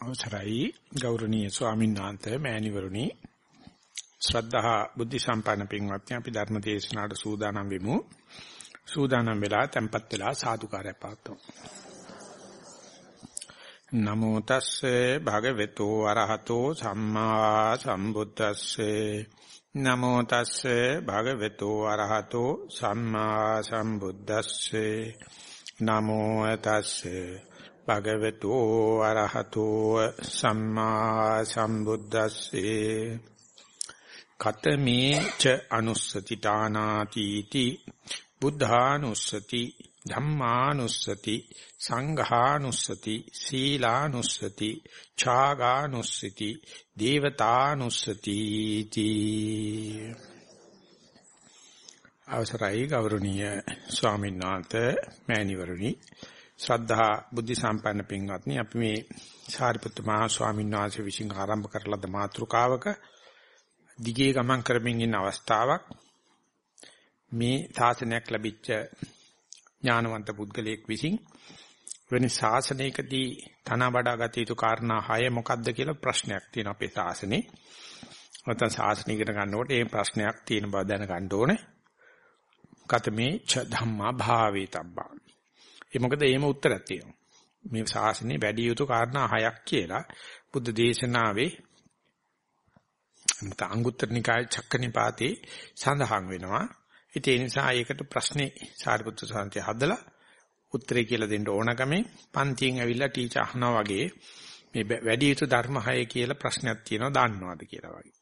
අවසරයි. ගෞරවනීය ස්වාමීන් වහන්සේ මෑණිවරුනි. ශ්‍රද්ධා බුද්ධ සම්පන්න පින්වත්නි අපි ධර්ම දේශනාවට සූදානම් වෙමු. සූදානම් වෙලා tempත් වෙලා සාදුකාරය පාත්තුමු නමෝ තස්සේ භගවතු අරහතෝ සම්මා සම්බුද්දස්සේ. නමෝ තස්සේ භගවතු අරහතෝ සම්මා සම්බුද්දස්සේ. නමෝ තස්සේ භගවතු අරහතෝ සම්මා සම්බුද්දස්සේ. කතමේ ච අනුස්සති තානාති තී බුද්ධානුස්සති ධම්මානුස්සති සංඝානුස්සති සීලානුස්සති ඡාගානුස්සති දේවතානුස්සති තී අවසරයි ගෞරවනීය ස්වාමීන් වහන්සේ මෑණිවරුනි. ශ්‍රද්ධා බුද්ධ සම්පන්න පින්වත්නි අපි මේ සාරිපුත්ත මහ ස්වාමීන් වහන්සේ විසින් ආරම්භ කරලද මාතෘකාවක දිගේ ගමන් කරමින් ඉන්න අවස්ථාවක් මේ ශාසනයක් ලැබිච්ච ඥානවන්ත පුද්ගලයෙක් විසින් වෙන ශාසනයකදී තන වඩා ගත යුතු කාරණා හය මොකක්ද කියලා ප්‍රශ්නයක් තියෙනවා අපේ ශාසනේ. නැත්නම් ශාසනය ඉගෙන ගන්නකොට මේ ප්‍රශ්නයක් තියෙන බව දැනගන්න ඕනේ. කතමේ ච ධම්මා භාවේතබ්බා ඒ මොකද එහෙම උත්තරයක් තියෙනවා. මේ ශාසනයේ වැඩි යුතු කාරණා හයක් කියලා බුද්ධ දේශනාවේ නැත්නම් අංගුත්තර නිකාය චක්කනිපාතේ සඳහන් වෙනවා. ඒ නිසා ඒකට ප්‍රශ්නේ සාරිපුත්‍ර සාන්තිය හදලා උත්තරේ කියලා දෙන්න ඕනකමේ පන්තියෙන් ඇවිල්ලා ටීචර් අහනවා වගේ මේ වැඩි යුතු ධර්ම හය කියලා ප්‍රශ්නයක් තියෙනවා දන්නවද කියලා වගේ.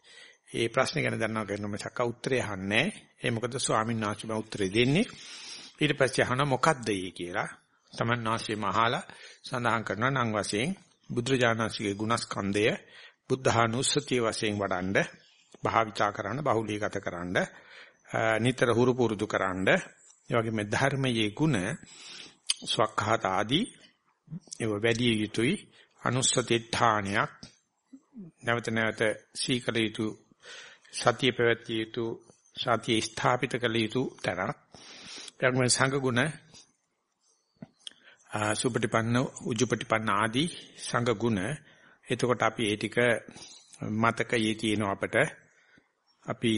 ඒ ප්‍රශ්නේ ගැන දන්නවා කියනම සක්ක උත්තරේ අහන්නේ. ඒ මොකද ස්වාමීන් වහන්සේ මම උත්තරේ දෙන්නේ. ඊට පස්සේ අහන මොකද්ද ඒ කියලා. තමන් වාසිය මහාලා සඳහන් කරනවා නම් වශයෙන් බුදුරජාණන්සේගේ ගුණස්කන්ධය බුද්ධානුස්සතිය වශයෙන් වඩන්ඩ භාවිතා කරන්න බහුලීගත කරන්න නිතර හුරු පුරුදු කරන්න ඒ වගේම ධර්මයේ ගුණ ස්වකහත ආදී ඒව වැඩි යුතුයි අනුස්සතිත්ථානයක් නැවත නැවත සීකල යුතු සතිය පැවැත්විය යුතු සතිය ස්ථාපිත කළ යුතු තැනක් එවැගේම සංඝ ගුණ සුපටිපන්න උජුපටිපන්න ආදී සංඝ ගුණ එතකොට අපි ඒ ටික මතකයේ තියෙන අපට. අපි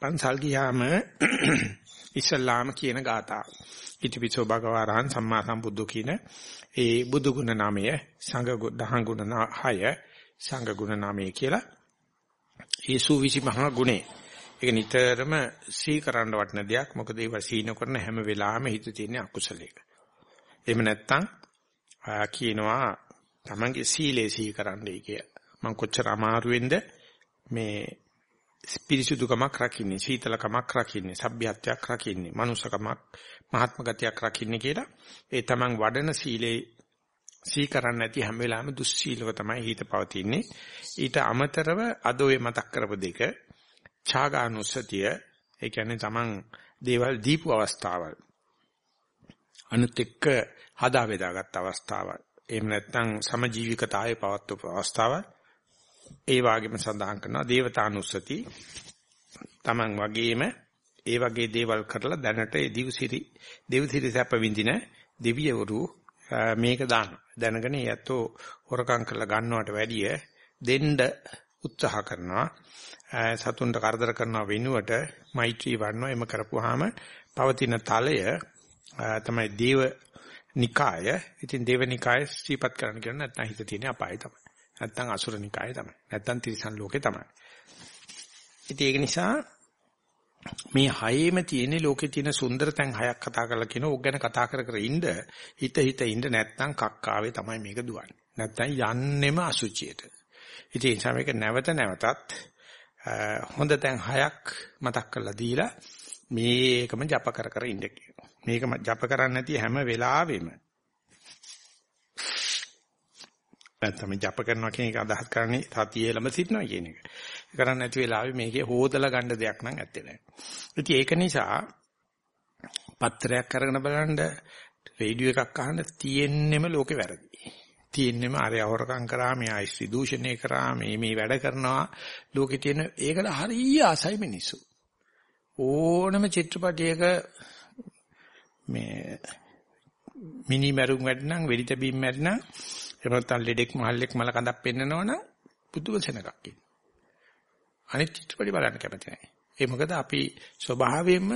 පන්සල් ගියාම ඉස්ලාම කියන ගාථා. ඉතිපිසෝ භගවාරහන් සම්මා සම්බුද්ධ කියන ඒ බුදු ගුණ නාමය සංඝ දහං ගුණ 6 සංඝ ගුණ නාමය කියලා. ඒ සූවිසි මහා ගුණේ. ඒක නිතරම සී කරන්න වටන දෙයක්. මොකද ඒක සීන කරන හැම වෙලාවෙම හිත තියෙන අකුසලයක. එහෙම නැත්තම් කියනවා Tamange සීලේ සී කරන්නයි කිය. මම කොච්චර අමාරුවෙන්ද මේ පිරිසුදුකමක් රකින්නේ, සීතලකමක් රකින්නේ, සભ્યත්වයක් රකින්නේ, මනුස්සකමක්, මහත්ම ගතියක් රකින්නේ කියලා ඒ Taman වඩන සීලේ සී කරන්නේ නැති හැම වෙලාවෙම දුස්සීලව තමයි හිත පවතින්නේ. ඊට අමතරව අද ඔය මතක් කරපු දෙක ඡාගානුස්සතිය ඒ කියන්නේ Taman දේවල් දීපු අවස්ථාවල්. අනුත් එක්ක හදා බෙදාගත් අවස්ථාවල්. එහෙම නැත්නම් සමජීවිකතාවයේ පවත්වපු අවස්ථාවල්. ඒ වගේම සඳහන් කරනවා දේවතානුස්සති. Taman වගේම ඒ වගේ දේවල් කරලා දැනට ඒ දිවසිරි දෙවසිරි සැප විඳින දෙවියවරු මේක දාන. දැනගෙන යැතෝ හොරකම් කරලා ගන්නවට වැඩිය දෙන්න උත්සාහ කරනවා. සතුන්ට කරදර කරනව වෙනුවට මෛත්‍රී වඩනවා එම කරපුවාම පවතින තලය තමයි දේව නිකාය. ඉතින් දේව නිකාය ශ්‍රීපත් කරන්න කියන නැත්නම් හිත තියෙන අපාය තමයි. නැත්නම් අසුර නිකාය තමයි. නැත්නම් තිරිසන් ලෝකේ තමයි. ඉතින් ඒක නිසා මේ හයේම තියෙන ලෝකේ තියෙන සුන්දර තැන් හයක් කතා කරලා කියන ඕක ගැන කතා කර කර ඉන්න හිත හිත ඉන්න නැත්නම් කක්කාවේ තමයි මේක දුවන්නේ. නැත්නම් යන්නෙම අසුචියට. ඉතින් ඒ නිසා මේක නැවත නැවතත් හොඳ තැන් හයක් මතක් කරලා දීලා මේකම ජප කර කර ඉන්න කියනවා. මේක ජප කරන්නේ නැති හැම වෙලාවෙම නැත්නම් ජප කරනවා කියන එක අදහස් කරන්නේ සතියේ ළම සිටනවා කියන එක. කරන්නේ නැති වෙලාවෙ මේකේ හොදලා ගන්න දෙයක් නම් ඇත්තේ නැහැ. ඉතින් ඒක නිසා පත්‍රයක් අරගෙන බලන්න රේඩියෝ එකක් අහන්න තියෙන්නෙම ලෝකේ වැරදි. තියෙන්නෙම අරය අවරකම් කරා මෙයා ඉස්ති දූෂණය කරා මේ මේ වැඩ කරනවා ලෝකේ තියෙන ඒකට හරිය ආසයි මිනිස්සු ඕනම චිත්‍රපටයක මේ මිනි මරුන් වැඩනම් වෙඩි තැබීම් මැරිනම් එහෙම නැත්නම් ලෙඩෙක් මහල්ලෙක් මල කඳක් පෙන්නනවනම් පුදුම සෙනගක් ඉන්න. අනිත් චිත්‍රපටි බලන්න කැමති නැහැ. ඒ මොකද අපි ස්වභාවයෙන්ම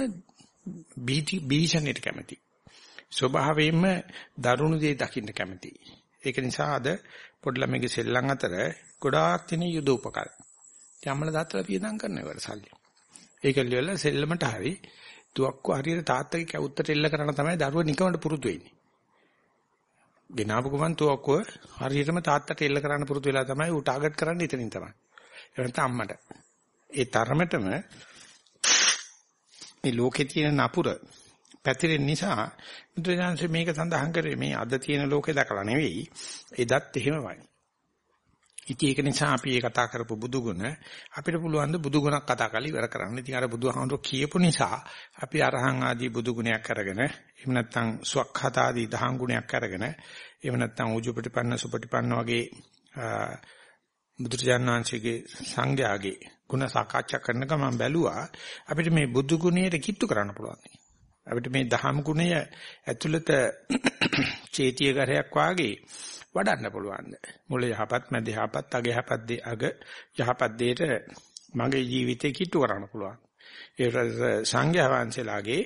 බීටි බීෂණයට කැමති. ස්වභාවයෙන්ම දරුණු දේ දකින්න කැමති. ඒක නිසා අද පොඩි ළමයිගේ සෙල්ලම් අතර ගොඩාක් තියෙන යුද උපකරණ. යම්මල දාත්තලා පියදම් කරන ඒවට සල්ලි. ඒක ලියවල සෙල්ලමට හරි තුවක්කු හරියට තාත්තගේ කැවුත්තට එල්ල කරන තමයි දරුවා නිකමට පුරුදු වෙන්නේ. ගෙනාවු ගමන් තුවක්කුව හරියටම තාත්තට එල්ල කරන්න පුරුදු වෙලා තමයි ඌ ටාගට් කරන්නේ එතනින් තමයි. ඒ නැත්නම් අම්මට. ඒ තරමටම මේ ලෝකේ තියෙන නපුර පැතිරෙන නිසා බුදුරජාණන්සේ මේක සඳහන් කරේ මේ අද තියෙන ලෝකේ දැකලා නෙවෙයි එදත් එහෙමමයි. ඉතින් ඒක නිසා අපි මේ කතා කරපු බුදුගුණ අපිට පුළුවන් ද බුදුගුණක් කතා කරලා ඉවර කරන්න. ඉතින් අර බුදුහාමුදුරුවෝ කියපු නිසා අපි අරහං ආදී බුදුගුණයක් අරගෙන එහෙම නැත්නම් සුවක්ඛත ආදී දහං ගුණයක් අරගෙන එහෙම නැත්නම් උජුපටිපන්න සුපටිපන්න වගේ බුදුරජාණන් වහන්සේගේ සංඝයාගේ ගුණ සාකච්ඡා කරන ගමන් බැලුවා අපිට මේ බුදු ගුණයට කිට්ටු කරන්න පුළුවන්. අපිට මේ දහම් ගුණය ඇතුළත චේතිය කරයක් වාගේ වඩන්න පුළුවන්. මුල යහපත් මැද යහපත් අග යහපත් අග යහපත් දෙයට මගේ ජීවිතේ කිට්ටු කරන්න පුළුවන්. ඒ සංඝයා වහන්සේලාගේ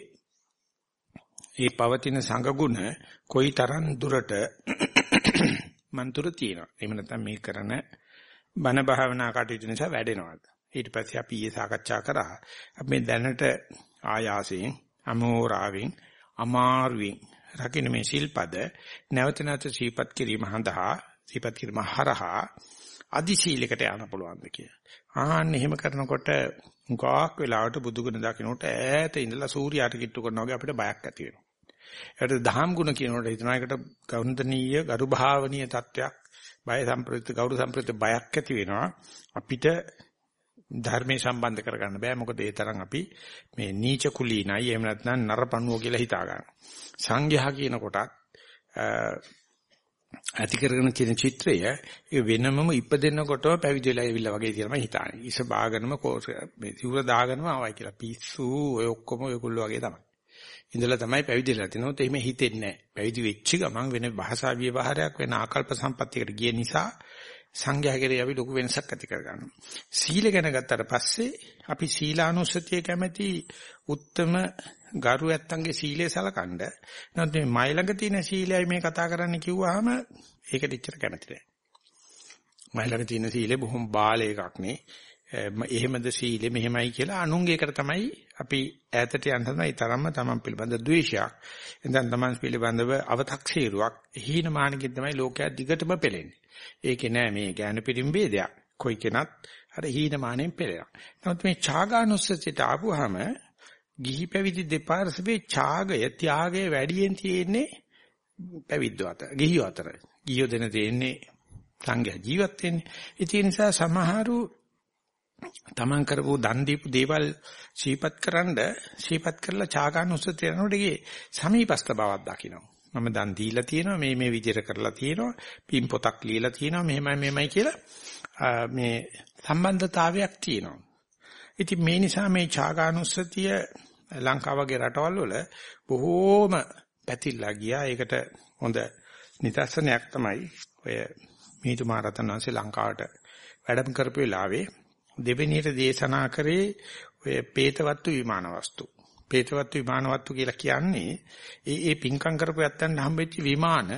මේ පවතින සංඝ ගුණ කොයිතරම් දුරට මන්තුර තියෙනවා. එහෙම නැත්නම් මේ කරන බණ භාවනා කටයුතු නිසා වැඩෙනවාද? ඊට පස්සේ අපි ඊයේ සාකච්ඡා කරා අපි මේ දැනට ආයාසයෙන් අමෝරාවෙන් අමාරුවෙන් රකින්න මේ සිල්පද නැවත නැවත සීපත් කිරීම හඳහා සීපත් කිරීම හරහා අදි සීලයකට යන්න පුළුවන්ද කියලා. ආන්න එහෙම කරනකොට උගාක් වෙලාවට බුදුගුණ දකින්නට ඈත ඉඳලා සූර්යයාට කිට්ටු කරනවා වගේ අපිට බයක් ඇති වෙනවා. ඒකට දහම් ගුණ කියනකොට හිතනවා ඒකට ගෞරවණීය ගරු භාවනීය තත්වයක් බය සම්ප්‍රයුක්ත ගෞරව සම්ප්‍රයුක්ත බයක් ඇති වෙනවා. අපිට ධර්මයේ සම්බන්ධ කරගන්න බෑ මොකද ඒ තරම් අපි මේ නීච කුලීනයි එහෙම නැත්නම් නරපණුව කියලා හිතා ගන්න. සංඝයා කියන කොටත් ඇති කරගෙන තියෙන චිත්‍රය ඒ වෙනමම ඉපදෙනකොටම පැවිදි වෙලා ඉවිල්ලා වගේ කියලා මම හිතන්නේ. ඉස බාගෙනම මේ සිවුර දාගෙනම ආවයි කියලා. පිස්සු ඔය ඔක්කොම ඔයගොල්ලෝ වගේ තමයි. ඉඳලා තමයි පැවිදිලා තිනොත් එහෙම හිතෙන්නේ නැහැ. පැවිදි වෙච්ච ගමන් වෙන භාෂා විවහාරයක් වෙන ආකල්ප සම්පත්තියකට ගිය නිසා සංඝයා කෙරේ අපි ලොකු වෙනසක් ඇති කරගන්නවා. සීල ගැන ගත්තට පස්සේ අපි සීලානුස්සතිය කැමැති උත්තම ගරු ඇත්තන්ගේ සීලය සලකනද නැත්නම් මේ මයි ළඟ තියෙන සීලයයි මේ කතා කරන්න කිව්වහම ඒකට ඉච්චර කැමති නැහැ. මයි ළඟ තියෙන සීලේ බොහොම බාල එකක් නේ. එහෙමද සීලෙ මෙහෙමයි කියලා අනුංගයකට තමයි අපි ඈතට යන්න තමයි තරම්ම තමන් පිළිබඳ ද්වේෂයක්. එතෙන් තමන් පිළිබඳව අව탁සීරුවක් හීනමානකින් තමයි ලෝකයා දිගටම පෙළෙන්නේ. ඒකේ නෑ මේ ඥාන පිරිම්බේදයක්. කොයි කෙනත් අර හීනමානෙන් පෙළෙනවා. නමුත් මේ ඡාගානුස්සතියට ආපුවාම ගිහි පැවිදි දෙපාර්ශ්වයේ ඡාගය ත්‍යාගය වැඩියෙන් තියෙන්නේ පැවිද්ද අතර ගිහියෝ අතර. ගිහියෝ දෙන තියෙන්නේ සංඝයා ජීවත් වෙන්නේ. ඒ නිසා සමහරු තමන් කරපු දන් දීපු දේවල් ශීපත් කරන්ඩ ශීපත් කරලා චාගානුස්සතිය යනකොට ඒකේ සමීපස්ත බවක් දකිනවා. මම දන් දීලා තියෙනවා මේ මේ විදිහට කරලා තියෙනවා පින් පොතක් ලියලා තියෙනවා මෙහෙමයි මෙහෙමයි කියලා මේ සම්බන්ධතාවයක් තියෙනවා. ඉතින් මේ නිසා මේ චාගානුස්සතිය ලංකාව වගේ රටවල් වල බොහෝම පැතිරලා ගියා. ඒකට හොඳ නිදර්ශනයක් තමයි ඔය මීතු මහරතන් වහන්සේ ලංකාවට වැඩම කරපු වෙලාවේ දෙවෙනියට දේශනා කරේ ඔය පේතවත්තු විමාන වස්තු. පේතවත්තු විමාන වස්තු කියලා කියන්නේ ඒ ඒ පින්කම් කරපු යත්තන් හම්බෙච්ච විමාන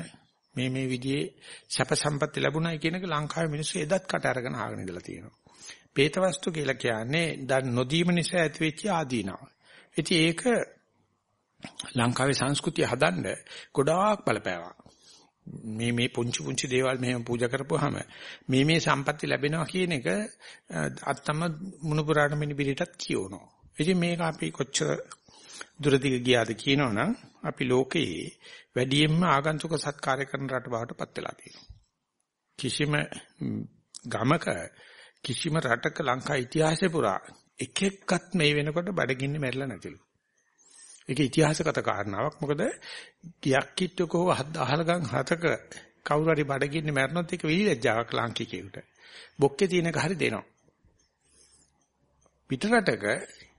මේ මේ විදිහේ සැප සම්පatti ලැබුණයි කියන එක ලංකාවේ මිනිස්සු එදත් කට අරගෙන ආගෙන ඉඳලා තියෙනවා. පේතවස්තු කියලා කියන්නේ දැන් නොදීම නිසා ඇතිවෙච්ච ආදීනව. ඉතින් ඒක ලංකාවේ සංස්කෘතිය හදන්න ගොඩාක් බලපෑවා. මේ මේ පුංචි පුංචි දේවල් මෙහෙම පූජා කරපුවාම මේ මේ සම්පatti ලැබෙනවා කියන එක අත්තම මුණුපුරාට මිනිබිරිටත් කියවනවා. ඉතින් මේක අපි කොච්චර දුරදිග ගියාද කියනවනම් අපි ලෝකයේ වැඩියෙන්ම ආගන්තුක සත්කාරය කරන රට බවට පත් වෙලා තියෙනවා. කිසිම ගමක කිසිම රටක ලංකා ඉතිහාසය පුරා එක එක්කත් මේ වෙනකොට බඩගින්නේ මැරිලා නැතිලු. ඒක ඉතිහාසගත කාරණාවක්. මොකද ගියක් කිට්ටකෝ අහලගම් හතක කවුරු හරි බඩගින්නේ මැරෙනොත් ඒක විලිලැජ්ජාවක් ලාංකිකයෙකුට. බොක්කේ තියෙනක හරි දෙනවා. පිටරටක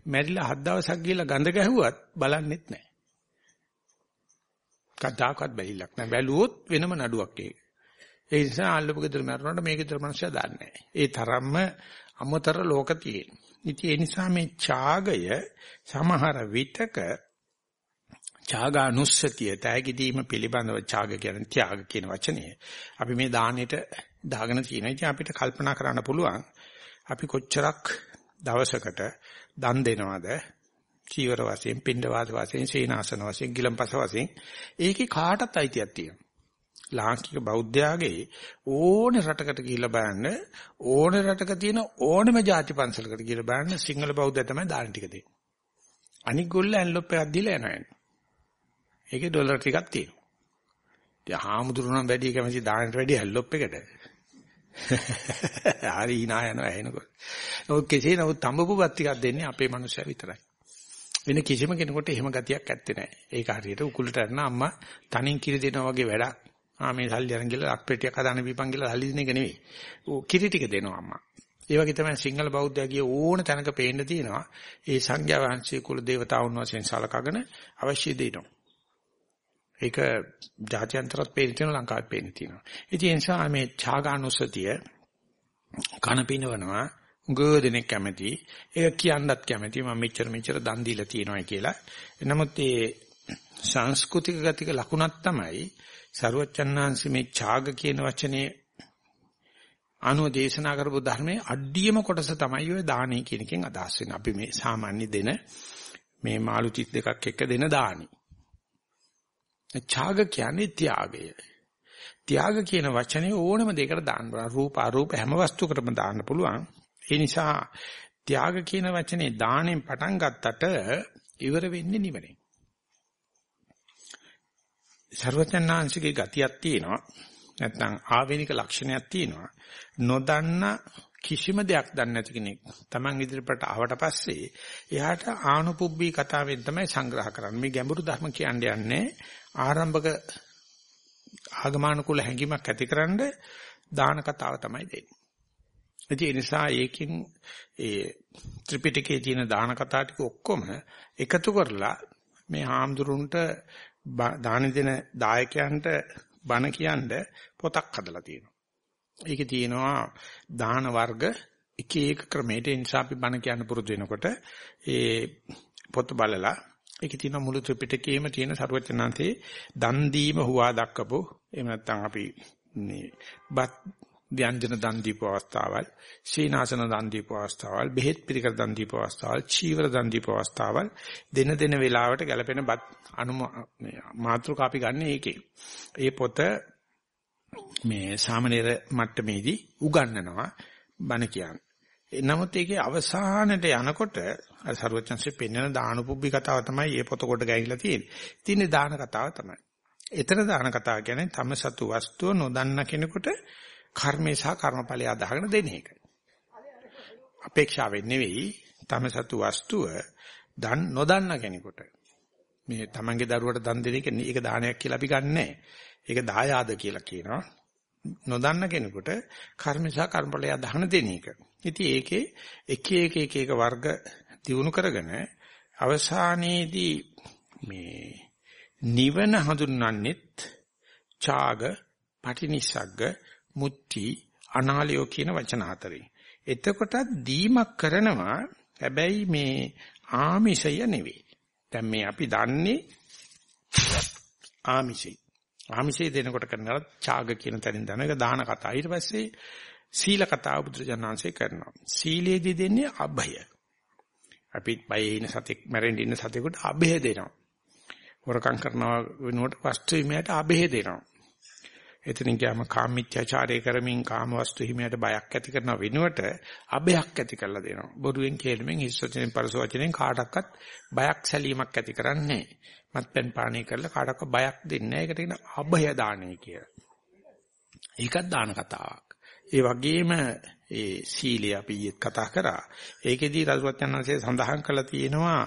මැරිලා හත් දවසක් ගිහලා ගඳ ගැහුවත් බලන්නෙත් නැහැ. කතාවක්වත් බැලිලක් නැහැ. බැලුවොත් වෙනම නඩුවක් ඒක. ඒ නිසා අල්ලපු ගෙදර මරනකොට මේ ගෙදර මිනිස්සු දන්නේ ඒ තරම්ම අමතර ලෝක තියෙන. ඉතින් ඒ නිසා මේ ඡාගය සමහර විටක ඡාගානුස්සතිය තෑගිදීම පිළිබඳව ඡාග කියන්නේ ත්‍යාග කියන වචනේ. අපි මේ දානෙට දාගෙන තියෙනවා. ඉතින් අපිට කල්පනා කරන්න පුළුවන් අපි කොච්චරක් දවසකට දන් දෙනවද? චීවර වශයෙන්, පින්ඩ වාස වශයෙන්, සීනාසන වශයෙන්, ගිලම්පස වශයෙන් ඒකේ කාටත් අයිතියක් තියෙනවා. ලාංකික බෞද්ධයාගේ ඕනේ රටකට ගිහිල්ලා බලන්න ඕනේ රටක තියෙන ඕනෙම ಜಾති පන්සලකට ගිහිල්ලා බලන්න සිංහල බෞද්ධය තමයි දාන ටික දෙන්නේ. අනික ගොල්ල ඇන්ලොප් එකක් දීලා යනවා. ඒකේ ඩොලර් ටිකක් තියෙනවා. ඉතින් හාමුදුරුවෝ නම් වැඩි කැමති දානට වැඩි ඇන්ලොප් එකට. හරි hina යනවා එනකොට. ඔය කෙසේ නමුත් තඹපුවත් ටිකක් දෙන්නේ අපේ මනුස්සයා විතරයි. වෙන කිසිම කෙනෙකුට එහෙම ගතියක් ඇත්තේ නැහැ. ඒක හරියට උකුලට අරන අම්මා තනින් කිරි දෙනවා වගේ වැඩක්. ආ මේ සල්ලි අරන් ගිහලා අක්පෙටියක් හදාන බීපන් කියලා සල්ලි දෙන එක නෙවෙයි. ඌ කිරි ටික දෙනවා අම්මා. ඒ වගේ තමයි සිංහල බෞද්ධයගේ ඕන තැනක පේන්න තියෙනවා. ඒ සංඝයා වහන්සේ කුල දේවතාවුන් වශයෙන් සලකගෙන අවශ්‍ය දෙයනවා. ඒක ජාත්‍යන්තරත් පේන්න තියෙනවා ලංකාවෙත් පේන්න තියෙනවා. ඉතින් ඒ නිසා මේ ඡාගානුසතිය කන පිනවනවා ගොඩනෙක් කැමති. ඒක කියන්නත් කැමති මම මෙච්චර මෙච්චර දන් දීලා තියෙනවා කියලා. නමුත් ඒ සංස්කෘතික ගතික ලකුණක් තමයි සරුවච්චන්හන්සි මේ ඡාග කියන වචනේ අනුව දේශනා කරපු ධර්මයේ අඩියම කොටස තමයි ඔය දානේ කියන එකෙන් අදහස් වෙන්නේ. අපි මේ සාමාන්‍ය දෙන මේ මාළු 32ක් එක දෙන දානේ. ඡාග කියන්නේ ත්‍යාගය. ත්‍යාග කියන වචනේ ඕනම දෙයකට දාන්න පුළුවන්. රූප අරූප හැම වස්තුවකටම දාන්න පුළුවන්. ඒ නිසා ත්‍යාග කියන වචනේ දාණයෙන් පටන් ගත්තට ඉවර වෙන්නේ නිවනේ. ਸਰවඥාන්සිකේ ගතියක් තියෙනවා. නැත්නම් ආවේනික ලක්ෂණයක් තියෙනවා. නොදන්න කිසිම දෙයක් දන්නේ නැති කෙනෙක් Taman ඉදිරියට ආවට පස්සේ එයාට ආනුපුබ්බී කතාවෙන් තමයි සංග්‍රහ කරන්නේ. මේ ගැඹුරු ධර්ම කියන්නේ යන්නේ ආරම්භක ආගමනුකූල හැඟීමක් ඇතිකරන දාන කතාව තමයි දෙන්නේ. ඒ නිසා ඒකෙන් ඒ ත්‍රිපිටකයේ තියෙන දාන කතා ටික ඔක්කොම එකතු කරලා මේ හාමුදුරුන්ට දාන දෙන දායකයන්ට බණ කියන්න පොතක් හදලා තියෙනවා. ඒකේ තියෙනවා දාන වර්ග එක එක ක්‍රමයට ඒ නිසා අපි බණ කියන්න පුරුදු වෙනකොට ඒ පොත බලලා ඒකේ තියෙන මුළු ත්‍රිපිටකයේම තියෙන ਸਰවචනාන්තේ දන් දීම හුවා දක්වපු එහෙම නැත්නම් අපි මේ බත් ව්‍යංජන දන් දීපු අවස්ථාවල්, සීනාසන දන් දීපු අවස්ථාවල්, බෙහෙත් පිළිකර දන් දීපු අවස්ථාවල්, චීවර දන් දීපු අවස්ථාවල් දෙන දෙන වේලාවට ගැලපෙන බත් අනු මාත්‍රක අපි ගන්න ඒකේ. ඒ පොත මේ සාමනීර මට්ටමේදී උගන්වනවා බණ කියන්නේ. නමුත් ඒකේ අවසානට යනකොට අර ਸਰවඥන්සේ පෙන්වන දානුපුබ්බි කතාව තමයි මේ පොත කොට ගැහිලා තියෙන්නේ. තියෙන්නේ දාන කතාව තමයි. එතන දාන කතාව කියන්නේ තම සතු වස්තුව නොදන්න කෙනෙකුට කර්මේ සහ කර්මඵලය අදහගෙන දෙන එක. අපේක්ෂාවෙන් නෙවෙයි තම සතු වස්තුව දන් නොදන්න කෙනෙකුට මේ තමන්ගේ දරුවට දන් දෙන එක ඒක දානයක් කියලා අපි ගන්නෑ. ඒක දායාද කියලා කියනවා. නොදන්න කෙනෙකුට කර්ම සහ කර්මඵලය අදහන දෙන එක. ඉතින් ඒකේ එක එක එක එක වර්ග දිනු කරගෙන අවසානයේදී මේ නිවන හඳුන්වන්නෙත් ඡාග, පටිනිස්සග්ග, මුත්‍ති, අනාලයෝ කියන වචන හතරේ. එතකොටත් දීමක් කරනවා හැබැයි මේ ආමිෂය නෙවෙයි. දැන් මේ අපි දන්නේ ආමිෂය. ආමිෂය දෙනකොට කරනවා ඡාග කියන තැනින් දන එක දාන කතා. ඊට පස්සේ සීල කතාව බුදුරජාණන්සේ කරනවා. සීලේදී දෙන්නේ අභය. අපි බයේ ඉන්න සතෙක් මැරෙන්න ඉන්න සතෙකුට අභය දෙනවා. හොරකම් කරනවා වෙනුවට වස්තු හිමියට අභය දෙනවා. එතනින් ගියාම කාමීත්‍යාචාරය කරමින් කාමවස්තු හිමියට බයක් ඇති කරන වෙනුවට අභයක් ඇති කරලා දෙනවා. බොරුවෙන් කියලමින් හිස් වචනෙන් පරස වචනෙන් කාටවත් බයක් සැලීමක් ඇති කරන්නේ මත්පැන් පානය කරලා කාටවත් බයක් දෙන්නේ නැහැ. ඒකට කියන අභය දාණය කියලා. ඒකත් දාන කතාවක්. ඒ වගේම ඒ සීලය අපි ඊයේත් කතා කරා. ඒකෙදී රජවත්යන්වන්සේ සඳහන් කළා තියෙනවා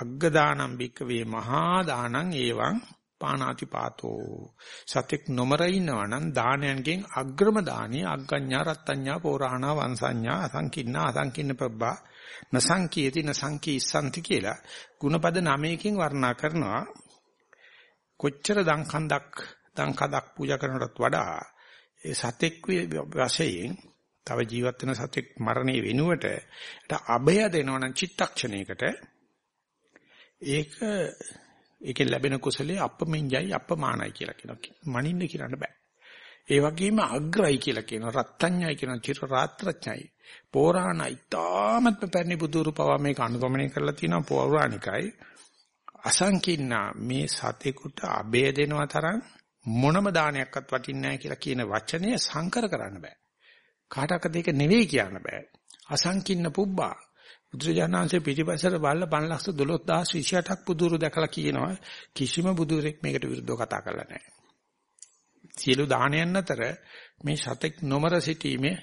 අග්ග දානම් බික්කවේ මහා දානං ඒවං පානාති පාතෝ සතෙක් නොමර ඉන්නවා නම් දානයන්ගෙන් අග්‍රම දානිය අග්ගඤ්ඤා රත්ත්‍ඤ්ඤා පෝරාණා වංශඤ්ඤා අසංකින්නා අසංකින්න පබ්බා නසංකීති නසංකී ඉස්සන්ති කියලා ಗುಣපද 9කින් වර්ණනා කරනවා කොච්චර දංකන්දක් දංකඩක් පූජා කරනටත් වඩා ඒ සතෙක් වශයෙන් තව ජීවත් වෙන සතෙක් මරණය වෙනුවට අභය දෙනවනම් චිත්තක්ෂණයකට ඒක ඒකෙන් ලැබෙන කුසලයේ අපමෙන්ජයි අපමානයි කියලා කියනවා. මනින්න කියන්න බෑ. ඒ වගේම අග්‍රයි කියලා කියනවා. රත්ත්‍ඤ්ඤයි කියනවා. චිර රාත්‍රඥයි. පෝරාණයි. තාමත්ම පැරණි බුදුරු පවා මේක අනුගමනය කරලා තියෙනවා පෞරාණිකයි. අසංකින්න මේ සතෙකුට අබේ දෙනවා තරම් මොනම දානයක්වත් වටින්නේ නැහැ කියලා කියන වචනය සංකර කරන්න බෑ. කාටවත් ඒක නෙවෙයි කියන්න බෑ. අසංකින්න පුබ්බා බුදුරජාණන්සේ පිටිපස්සට බලලා 512028ක් බුදුරු දැකලා කියනවා කිසිම බුදුරෙක් මේකට විරුද්ධව කතා කරලා නැහැ. සියලු දානයන් අතර මේ සතෙක් නොමර සිටීමේ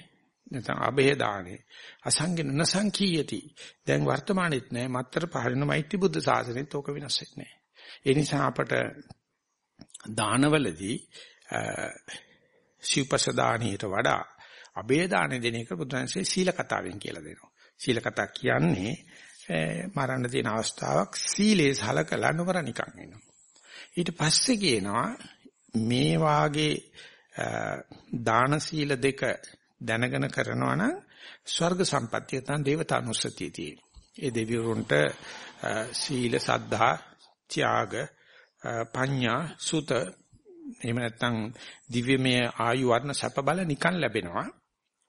නැත්නම් අබේ දානේ අසංගින නසංකීයති. දැන් වර්තමානෙත් නෑ මත්තර පහරින මෛත්‍රී බුද්ධ ශාසනෙත් ඕක වෙනස් වෙන්නේ නෑ. ඒ නිසා අපට දානවලදී සිව්පසදානියට වඩා අබේ දාන දෙන එක බුදුන්සේ සීල කතාවෙන් කියලා දෙනවා. සීල කතා කියන්නේ මරන්න තියෙන අවස්ථාවක් සීලේ සලකලා නොකර නිකන් වෙනවා. ඊට පස්සේ කියනවා මේ වාගේ දාන සීල දෙක දැනගෙන කරනවා නම් ස්වර්ග සම්පත්තිය තන දේවතානුස්සතිය තියෙනවා. ඒ දෙවිවරුන්ට සීල සද්ධා ත්‍යාග පඤ්ඤා සුත එහෙම නැත්නම් දිව්‍යමය ආයු වර්ණ සැප බල නිකන් ලැබෙනවා.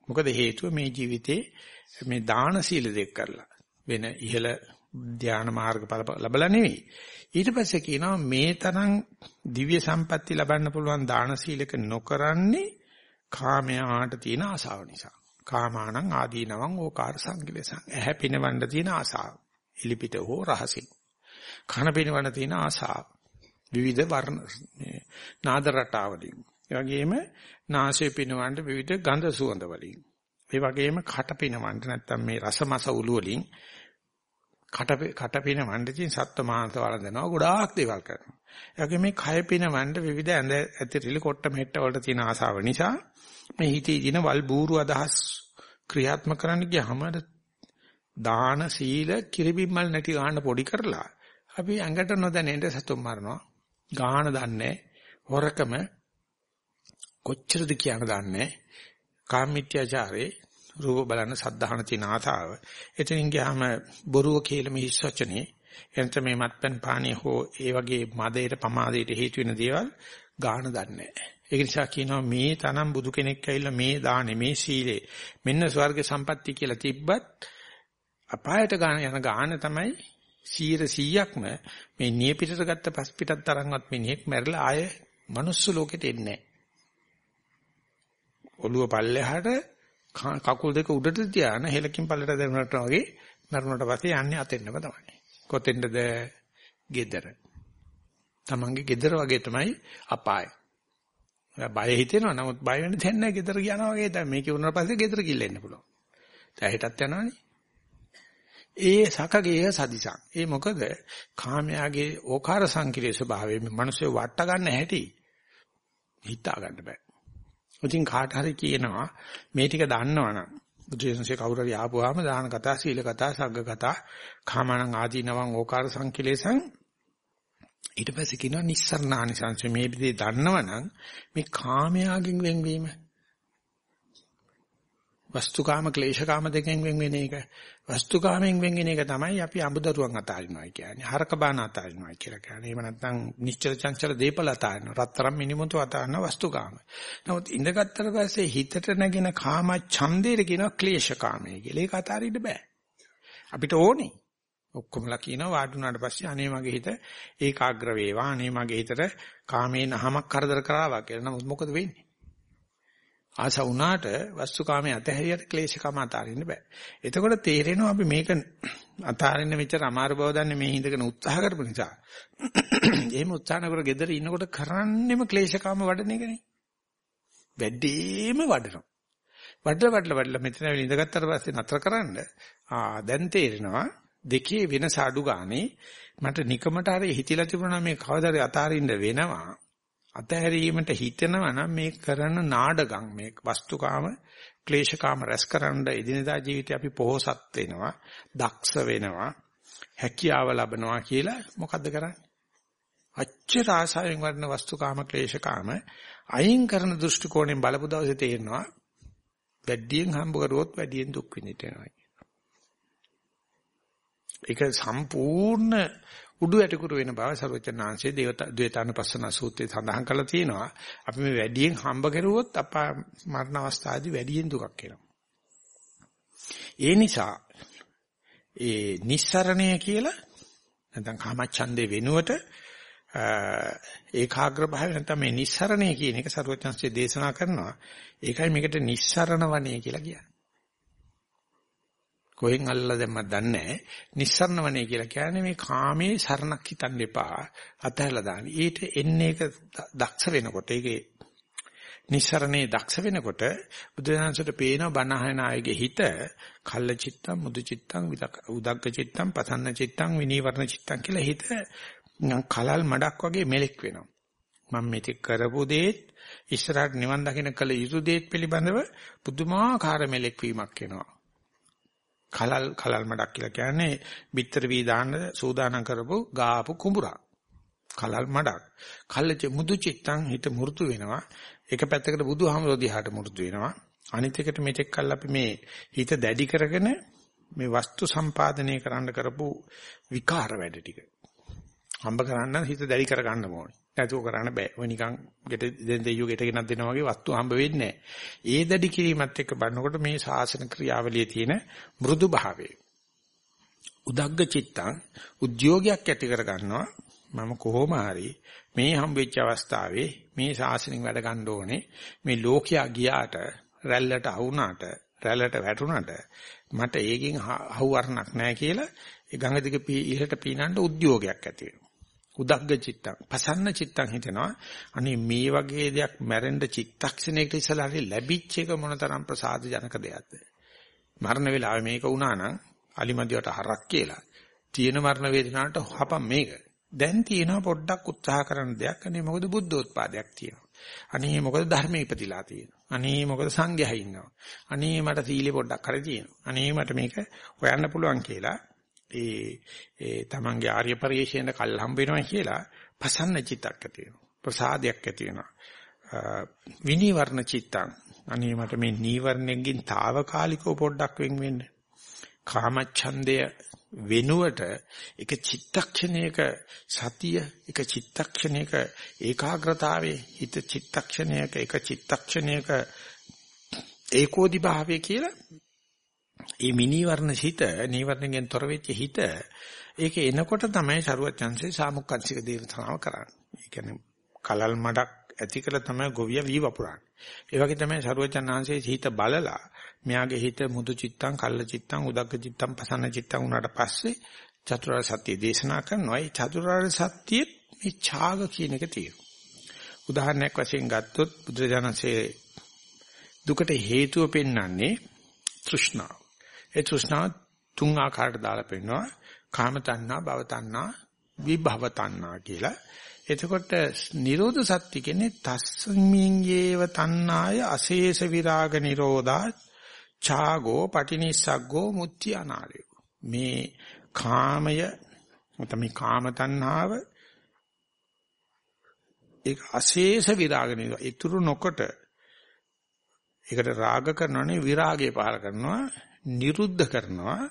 මොකද හේතුව මේ ජීවිතේ මේ දාන සීල දෙක කරලා වෙන ඉහළ ධානා මාර්ගඵල ලැබලා නෙවෙයි. ඊට පස්සේ කියනවා මේ තරම් දිව්‍ය සම්පatti ලබන්න පුළුවන් දාන සීලක නොකරන්නේ කාමයාට තියෙන ආසාව නිසා. කාමානං ආදීනවං ඕකාර සංකලසං. ඇහැ පිනවන්න තියෙන ආසාව. ඉලිපිට හෝ රහසින්. කන පිනවන්න තියෙන ආසාව. විවිධ වර්ණ නාද රටාවලින්. ඒ වගේම නාසය පිනවන්න විවිධ ගඳ සුවඳ වලින්. ඒ වගේම කට පිනවන්න නැත්තම් මේ රසමස උළු වලින් කට කට පිනවන්න තියෙන සත්ත්ව මාංශ වළඳනවා ගොඩාක් දේවල් කරනවා. ඒ වගේ මේ කය පිනවන්න විවිධ ඇඳ ඇතිරිලි කොට්ට මෙට්ට වලට තියෙන ආසාව නිසා මේ හිතේ දින වල් බూరు අදහස් ක්‍රියාත්මක කරන්න ගියාම දාන සීල කිරිබිම්මල් නැති ගන්න පොඩි කරලා අපි ඇඟට නොදැනෙන්න සතුම් මරනවා. ගාහන දන්නේ හොරකම කොච්චරද කියන දන්නේ කාමීත්‍යාචාරේ රූප බලන සද්ධාහන තියෙන ආතාව. එතනින් ගියාම බොරුව කියලා මේ හිස් වචනේ එනත මේ මත්පැන් පානීය හෝ ඒ වගේ මදයට පමාදයට හේතු වෙන දේවල් ගාහන දන්නේ ඒක නිසා කියනවා මේ තනම් බුදු කෙනෙක් ඇවිල්ලා මේ දානේ මේ සීලේ මෙන්න ස්වර්ග සම්පatti කියලා තිබ්බත් අපායට ගාන යන ගාන තමයි 100%ක්ම මේ නිය පිටට ගත්ත පස් පිටත් තරම්වත් මිනිහෙක් මැරිලා ආය මනුස්ස ලෝකෙට එන්නේ නැහැ. ඔළුව පල්ලෙහාට කකුල් දෙක උඩට තියාන හෙලකින් පල්ලට දැනුනට වගේ මරුණට පස්සේ යන්නේ අතෙන්නම තමයි. කොතෙන්ද? ගෙදර. තමන්ගේ ගෙදර වගේ තමයි අපාය. බය හිතෙනවා නමුත් බය වෙන්න දෙයක් නැහැ ගෙදර යනවා වගේ දැන් මේක වුණාට පස්සේ ගෙදර කිල්ල එන්න පුළුවන්. දැන් හෙටත් යනවනේ. ඒ සකගේ සදිසං. ඒ මොකද කාමයාගේ ඕකාර සංකිලේ ස්වභාවයෙන් මිනිස්සු වට ගන්න හැටි හිතා ගන්න බෑ. ඉතින් කාට හරි කියනවා මේ ටික දන්නවනම් බුදුසසුනේ කවුරු හරි ආපුවාම දාන කතා, සීල කතා, සග්ග කතා, කාමණං ආදීනවං ඕකාර සංකිලේසං ඊට පස්සේ කියනවා නිස්සරණානි සංස මේ විදිහේ දන්නවනම් මේ කාමයාගෙන් වෙන්වීම වස්තුකාම ක්ලේශකාම දෙකෙන් වෙන් වෙන එක. වස්තුකාමෙන් වෙන් වෙන එක තමයි අපි අඹදරුවන් අතාරිනවා කියන්නේ හරක බාන අතාරිනවා කියලා කියන්නේ. එහෙම නැත්නම් නිශ්චල චංචල දීපල අතාරිනවා රත්තරම් මිනිමුතු අතාරින වස්තුකාම. නමුත් ඉඳගත්තට පස්සේ හිතට නැගෙන කාම ඡන්දේට කියනවා ක්ලේශකාමය කියලා. ඒක අතාරින්න බෑ. අපිට ඕනේ. ඔක්කොමලා කියනවා වාඩුණාට පස්සේ අනේ මගේ හිත ඒකාග්‍ර වේවා අනේ මගේ හිතට කාමයෙන් අහමක් කරදර කරාවා කියලා. නමුත් මොකද වෙන්නේ? ආස වුණාට වස්තුකාමයේ අතහැරියට ක්ලේශකම අතාරින්න බෑ. එතකොට තේරෙනවා අපි මේක අතාරින්න මෙච්චර අමාරු බව දන්නේ මේ හිඳගෙන උත්සාහ කරපු නිසා. එහෙම උත්සාහ කරලා gedara ඉන්නකොට කරන්නෙම ක්ලේශකම වඩන එකනේ. වැඩිම වඩනවා. වඩලා වඩලා වඩලා මෙතන ඉඳගත්තට පස්සේ නතර කරන්න ආ දැන් තේරෙනවා දෙකේ වෙනස අඩු ගානේ මට නිකමට හරි හිතිලා තිබුණා මේ කවදාද අතාරින්න වෙනවා අතහැරීමට හිතෙනවා නම් මේ කරන නාඩගම් මේ වස්තුකාම ක්ලේශකාම රැස්කරන එදිනදා ජීවිතේ අපි පොහොසත් වෙනවා දක්ෂ වෙනවා හැකියාව ලබනවා කියලා මොකද්ද කරන්නේ? අච්චර ආසාවෙන් වර්ණ වස්තු කාම ක්ලේශ කාම අයින් කරන දෘෂ්ටි කෝණයෙන් බලපු දවසේ තේරෙනවා වැඩියෙන් හම්බ කරුවොත් වැඩියෙන් දුක් විඳිනවා ඒක සම්පූර්ණ උඩු ඇටකුරු වෙන බව සර්වචනාංශයේ දේවතානුපස්සන සූත්‍රයේ සඳහන් කරලා තියෙනවා. අපි මේ වැඩියෙන් හම්බ කරුවොත් අප මරණ අවස්ථාවේදී වැඩියෙන් දුකක් එනවා. ඒ නිසා ඒ නිස්සරණය කියලා නැත්නම් කාමච්ඡන්දේ වෙනුවට ඒකාග්‍ර භාවය නැත්නම් මේ නිස්සරණය කියන එක සර්වචන්සේ දේශනා කරනවා. ඒකයි මේකට නිස්සරණ වණේ කියලා කියන්නේ. කොහෙන් අල්ලලා දැම්මත් දන්නේ නැහැ. නිස්සරණ වනේ කියලා කියන්නේ මේ කාමයේ සරණක් හිතන්න එපා. අතහැරලා දාන්න. ඊට එන්නේ ඒක දක්ෂ වෙනකොට ඒකේ නිස්සරණේ දක්ෂ වෙනකොට බුදුදහමට පේන බණහන ආයේගේ හිත කල්ල චිත්තම් මුදු චිත්තම් උදග්ග චිත්තම් පතන්න චිත්තම් විනීවරණ චිත්තම් කියලා හිත කලල් මඩක් වගේ මෙලෙක් වෙනවා. මම මේක කරපු දේත් ඉස්සරහට නිවන් දකින්න කල යුතු දේත් පිළිබඳව පුදුමාකාර මෙලෙක් වීමක් වෙනවා. කලල් කලල් මඩක් කියලා කියන්නේ බිත්තර වී දාන්න සූදානම් කරපු ගාපු කුඹුරක්. කලල් මඩක්. කල්ලච මුදු චිත්තං හිත මෘතු වෙනවා. එක පැත්තකට බුදුහාමරෝ දිහාට මෘතු වෙනවා. අනිත් එකට මෙතෙක් කල් අපි මේ හිත දැඩි කරගෙන මේ වස්තු සම්පාදනය කරන්න කරපු විකාර වැඩ ටික. හම්බ කරන්න හිත දැඩි කර ගන්න ඕනේ. නැතුව කරන්න බෑ. ඔය නිකන් ගෙට දෙන් දෙයියෝ ගෙට ගෙනත් දෙනවා වගේ වස්තු හම්බ වෙන්නේ ඒ දැඩි කිරීමත් එක්ක බලනකොට මේ ශාසන ක්‍රියාවලියේ තියෙන මෘදු භාවය. උදග්ග චිත්තං උද්‍යෝගයක් ඇති කර ගන්නවා. මම කොහොම හරි මේ හම්බෙච්ච අවස්ථාවේ මේ ශාසනයෙන් වැඩ ගන්න ඕනේ. මේ ලෝකයා ගියාට රැල්ලට අහුණාට රැල්ලට වැටුණාට මට ඒකෙන් හවුවරණක් නැහැ කියලා ඒ ගඟ දිග ඉහළට පීනන්න උද්‍යෝගයක් ඇති වෙනවා. උදග්ග චිත්තං. පසන්න චිත්තං හිතනවා. අනේ මේ වගේ දෙයක් මැරෙන්න චිත්තක්ෂණයකට ඉස්සලා හරි ලැබිච්ච එක මොනතරම් ප්‍රසාද ජනක දෙයක්ද? මරණ වෙලාවේ මේක වුණා නම් අලිමදියට හරක් කියලා. තියෙන මරණ වේදනාවට හපම් මේක. දැන් තියෙනවා පොඩ්ඩක් උත්සාහ කරන දෙයක්. අනේ මොකද බුද්ධෝත්පාදයක් තියෙනවා? අනේ මොකද ධර්මයේ ඉපදිලා තියෙනවා? අනේ මොකද සංඝයා ඉන්නවා? අනේ මට සීලෙ පොඩ්ඩක් හරි තියෙනවා? අනේ මට මේක හොයන්න පුළුවන් කියලා ඒ ඒ තමන්ගේ ආර්ය පරිශ්‍රයෙන් කල් හම්බ වෙනවා කියලා පසන්න චිත්තක් ඇති වෙනවා. ප්‍රසාදයක් ඇති වෙනවා. විනීවරණ චිත්තං අනේ මට මේ නීවරණයෙන් తాවකාලිකව පොඩ්ඩක් වෙන් වෙන්න. කාමච්ඡන්දය වෙනුවට එක චිත්තක්ෂණයක සතිය එක චිත්තක්ෂණයක ඒකාග්‍රතාවයේ හිත චිත්තක්ෂණයක එක චිත්තක්ෂණයක ඒකෝදි භාවය කියලා ඒ මිනීවරණ හිත, නීවරණයෙන් තොර වෙච්ච හිත ඒක එනකොට තමයි සරුවත් chance සාමුක්කංශික දේවතාව කරන්නේ. ඒ කියන්නේ කලල් මඩක් ඇති කළ තමයි ගොවිය වී වපුරන්නේ. ඒ වගේ තමයි සරුවචනාංශයේ හිත බලලා මෙයාගේ හිත මුදු චිත්තං, කල්ල චිත්තං, උදග්ග චිත්තං, පසන්න චිත්තං උනාට පස්සේ චතුරාර්ය සත්‍ය දේශනා කරනවා. ඒ චතුරාර්ය සත්‍යයේ මේ ඡාග කියන එක තියෙනවා. උදාහරණයක් වශයෙන් ගත්තොත් බුදුරජාණන්සේ දුකට හේතුව පෙන්වන්නේ තෘෂ්ණාව. ඒ තෘෂ්ණාව තුන් ආකාරයට දාලා පෙන්නනවා. කාම තණ්හා, භව තණ්හා, විභව තණ්හා කියලා. එතකොට නිරෝධ සත්‍ය කියන්නේ තස්සමින්ගේව තණ්හාය අශේෂ විරාග නිරෝධා ඡාගෝ පටිනිස්සග්ගෝ මුත්‍ති අනාරය. මේ කාමය තමයි කාම තණ්හාව ඒක අශේෂ විරාග නිරෝධ. ඊතුරු නොකොට ඒකට රාග කරනවනේ විරාගය පහල කරනවා නිරුද්ධ කරනවා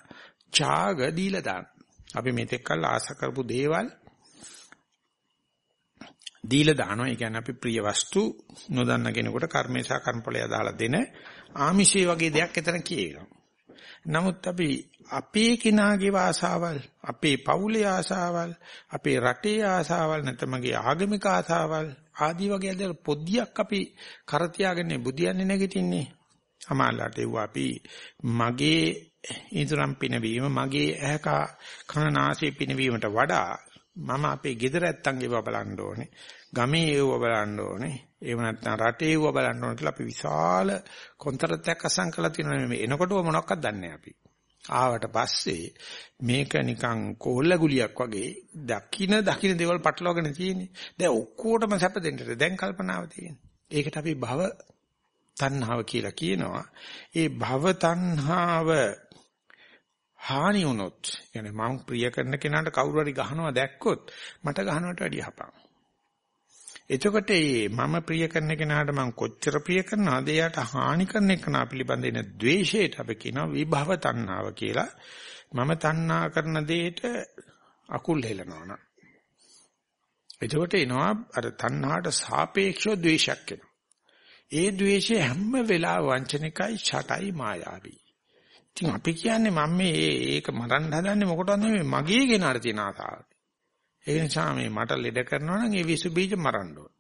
ඡාග දීලා දාන. අපි මෙතෙක් කල් ආස කරපු දේවල් දීලා දානවා. ඒ කියන්නේ අපි ප්‍රිය වස්තු නොදන්න කෙනෙකුට කර්මේශා කර්මඵලය දාලා දෙන ආමිෂේ වගේ දෙයක් එතන කියනවා. නමුත් අපි අපේ කෙනාගේ ආසාවල්, අපේ පවුලේ ආසාවල්, අපේ රටේ ආසාවල් නැත්නම්ගේ ආගමික ආසාවල් ආදී වගේ දේවල් පොදියක් අපි කර තියාගෙන බුදියන්නේ නැගිටින්නේ. අමාලාට එව්වා අපි මගේ ඉදරම් පිනවීම මගේ ඇහක කනනාසය පිනවීමට වඩා මම අපේ ගෙදර ඇත්තන් ඒව බලන්න ඕනේ ගමේ ඒව බලන්න ඕනේ එහෙම නැත්නම් රටේ ඒව බලන්න ඕනේ කියලා අපි විශාල කොන්තරත්යක් අසං කළා තියෙනවා මේ එනකොට මොනවක්වත් දන්නේ අපි. ආවට පස්සේ මේක නිකන් කොල්ල ගුලියක් වගේ දකින දකින දේවල් පටලවාගෙන තියෙන්නේ. දැන් ඔක්කොටම සැප දෙන්නට දැන් කල්පනාව තියෙන්නේ. ඒකට අපි භව තණ්හාව කියලා කියනවා. ඒ භව තණ්හාව හානි වුණොත් يعني මම ප්‍රිය කරන කෙනාට කවුරු හරි ගහනවා දැක්කොත් මට ගහනවට වැඩිය හපං. එතකොට මේ මම ප්‍රිය කරන කෙනාට මම කොච්චර ප්‍රිය කරනවද එයාට හානි කරන එකනා පිළිබඳ එන ද්වේෂයට අපි කියනවා විභව තණ්හාව කියලා. මම තණ්හා කරන දෙයට අකුල් හෙලනවා න ะ. එතකොට එනවා අර තණ්හාට සාපේක්ෂව ද්වේෂයක් එනවා. ඒ ද්වේෂය හැම වෙලාව වංචනිකයි, ඡටයි, මායාවී. ඉතින් අපි කියන්නේ මම මේ ඒක මරන්න හදන්නේ මොකටද නෙමෙයි මගේ ගෙනාර තියෙන ආසාව. ඒ නිසා මේ මට ලෙඩ කරනවා නම් ඒ විස බීජ මරන්න ඕන.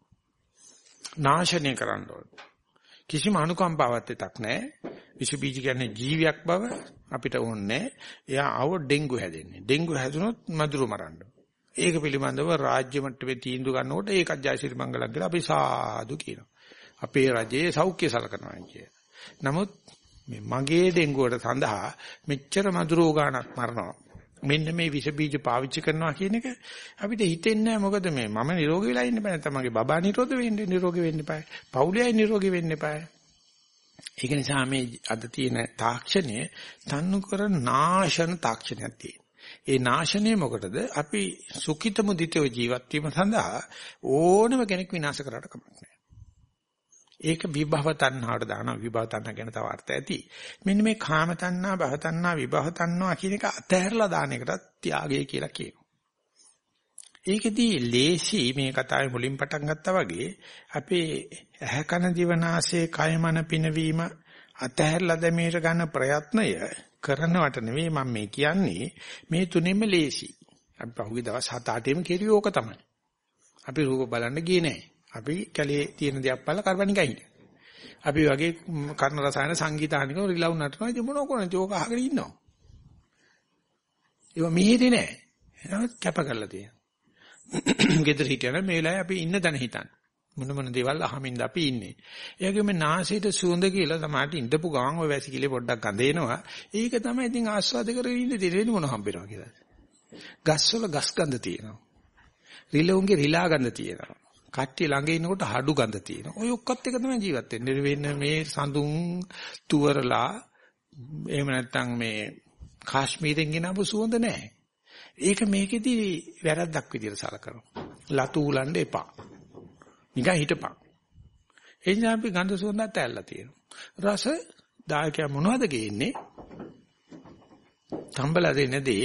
නාශනය කරන්න ඕන. කිසිම අනුකම්පාවක් දෙයක් නැහැ. විස බීජ කියන්නේ ජීවියක් බව අපිට ඕනේ. එයා ආව ඩෙන්ගු හැදෙන්නේ. ඩෙන්ගු හැදුනොත් මදුරු මරන්න. ඒක පිළිබඳව රාජ්‍ය මට්ටමේ තීන්දුව ගන්නකොට ඒකත් ජයසිරි මංගලම් කියලා අපි සාදු කියනවා. අපේ රජයේ සෞඛ්‍ය සලකනවා කිය. නමුත් මේ මගේ ඩෙන්ගුවට සඳහා මෙච්චර මදුරෝ ගාණක් මරනවා. මෙන්න මේ විස බීජ පාවිච්චි කරනවා කියන එක අපිට හිතෙන්නේ නැහැ මොකද මේ මම නිරෝගී වෙලා ඉන්න බෑ නැත්නම් මගේ බබා නිරෝධ වෙන්නේ නිරෝගී වෙන්න එපා. පවුලයි නිරෝගී වෙන්න එපා. ඒක නිසා මේ අද තියෙන තාක්ෂණය තන්නු කර නාශන තාක්ෂණයක් තියෙනවා. ඒ නාශනය මොකටද? අපි සුඛිත මුදිතව ජීවත් වීම සඳහා ඕනම කෙනෙක් විනාශ කරාට කමක් නැහැ. ඒක විභව තණ්හාවට දානවා විභව තණ්හා ගැන තව අර්ථ ඇති. මෙන්න මේ කාම තණ්හා, භව තණ්හා, විභව තණ්හා කියන එක අතහැරලා දාන එකටත් ත්‍යාගය කියලා කියනවා. ඒකෙදී ලේසි මේ කතාවේ මුලින් පටන් ගත්තා වගේ අපේ ඇහැ කන දිවනාසය කය මන පිනවීම අතහැරලා දැමීර ගන්න ප්‍රයත්නය කරනවට නෙවෙයි මම මේ කියන්නේ මේ තුනෙම ලේසි. අපි පහුගිය දවස් 7-8ෙම කෙරුවේ ඕක තමයි. අපි රූප බලන්න ගියේ නැහැ. අපි කැලේ තියෙන දේක් බලලා කරවනිකයි හිටියා. අපි වගේ කර්ණ රසායන සංගීතානික රිලව් නටනවා ඉතින් මොනව කරන්නේ ඕක අහගෙන ඉන්නවා. ඒවා මිහිරේ නෑ. එහෙනම් කැප කරලා තියෙනවා. ගෙදර හිටියනම් මේ වෙලාවේ අපි ඉන්න තැන හිතන්න. මොන මොන දේවල් අහමින්ද අපි ඉන්නේ. ඒගොම නාසයට සුවඳ කියලා තමයි ඉඳපු ගමන් ඔය වැසිකිලේ පොඩ්ඩක් ගඳ එනවා. ඒක තමයි ඉතින් ආස්වාද කරගෙන ඉන්නේ දෙන්නේ මොන හම්බෙනවා කියලා. ගස්වල ගස් ගඳ තියෙනවා. රිලවුන්ගේ රිලා ගඳ තියෙනවා. කට්ටිය ළඟ ඉන්නකොට හඩු ගඳ තියෙනවා. ඔය ඔක්කොත් එක තමයි ජීවත් වෙන්නේ. වෙන මේ සඳුන් තුවරලා එහෙම නැත්නම් මේ කාශ්මීරෙන් ගෙනාවු සුවඳ නැහැ. ඒක මේකෙදි වැරද්දක් විදියට සලකනවා. ලතු උලන්න එපා. නිකන් හිටපන්. එනිසා අපි ගඳ සුවඳත් ඇල්ලලා තියෙනවා. රස දායකයා මොනවද ගේන්නේ? තම්බලා දෙන්නදී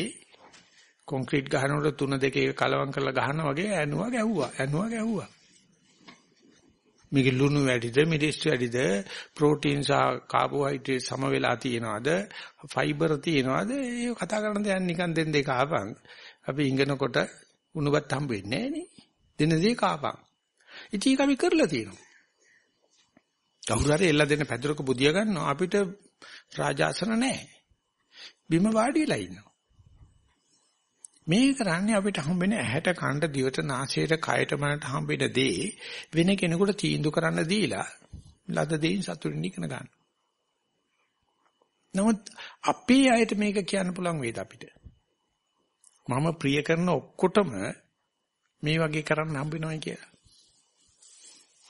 කොන්ක්‍රීට් ගහනකොට තුන දෙක එක කලවම් කරලා ගහනවා වගේ ඇනුවා ගැහුවා. ඇනුවා ගැහුවා. මේකේ ලුණු වැඩිද මිරිස් වැඩිද ප්‍රෝටීන් සහ කාබෝහයිඩ්‍රේට් සම වෙලා තියෙනවද ෆයිබර් තියෙනවද? ඒක කතා කරන දෙයක් නිකන් දෙන්න දෙක ආපන් අපි ඉංගනකොට උණුබත් හම්බ වෙන්නේ නෑනේ දෙන දේ කාපන් ඉතින් ඒක අපි කරලා තියෙනවා. කවුරු හරි එල්ල දෙන්න පැදුරක බුදිය ගන්නවා. අපිට රාජාසන නැහැ. බිම වාඩි වෙලා ඉන්නවා. මේ කරන්නේ අපිට හම්බෙන ඇහැට කනට දිවට නාසයට කයට මනට හම්බෙන දේ වෙන කෙනෙකුට තීන්දුව කරන්න දීලා ලද දෙයින් සතුටින් ඉගෙන ගන්න. නමුත් අපේ අයට මේක කියන්න පුළුවන් වේද අපිට? මම ප්‍රිය කරන ඔක්කොටම මේ වගේ කරන්න හම්බ වෙනවා කියලා.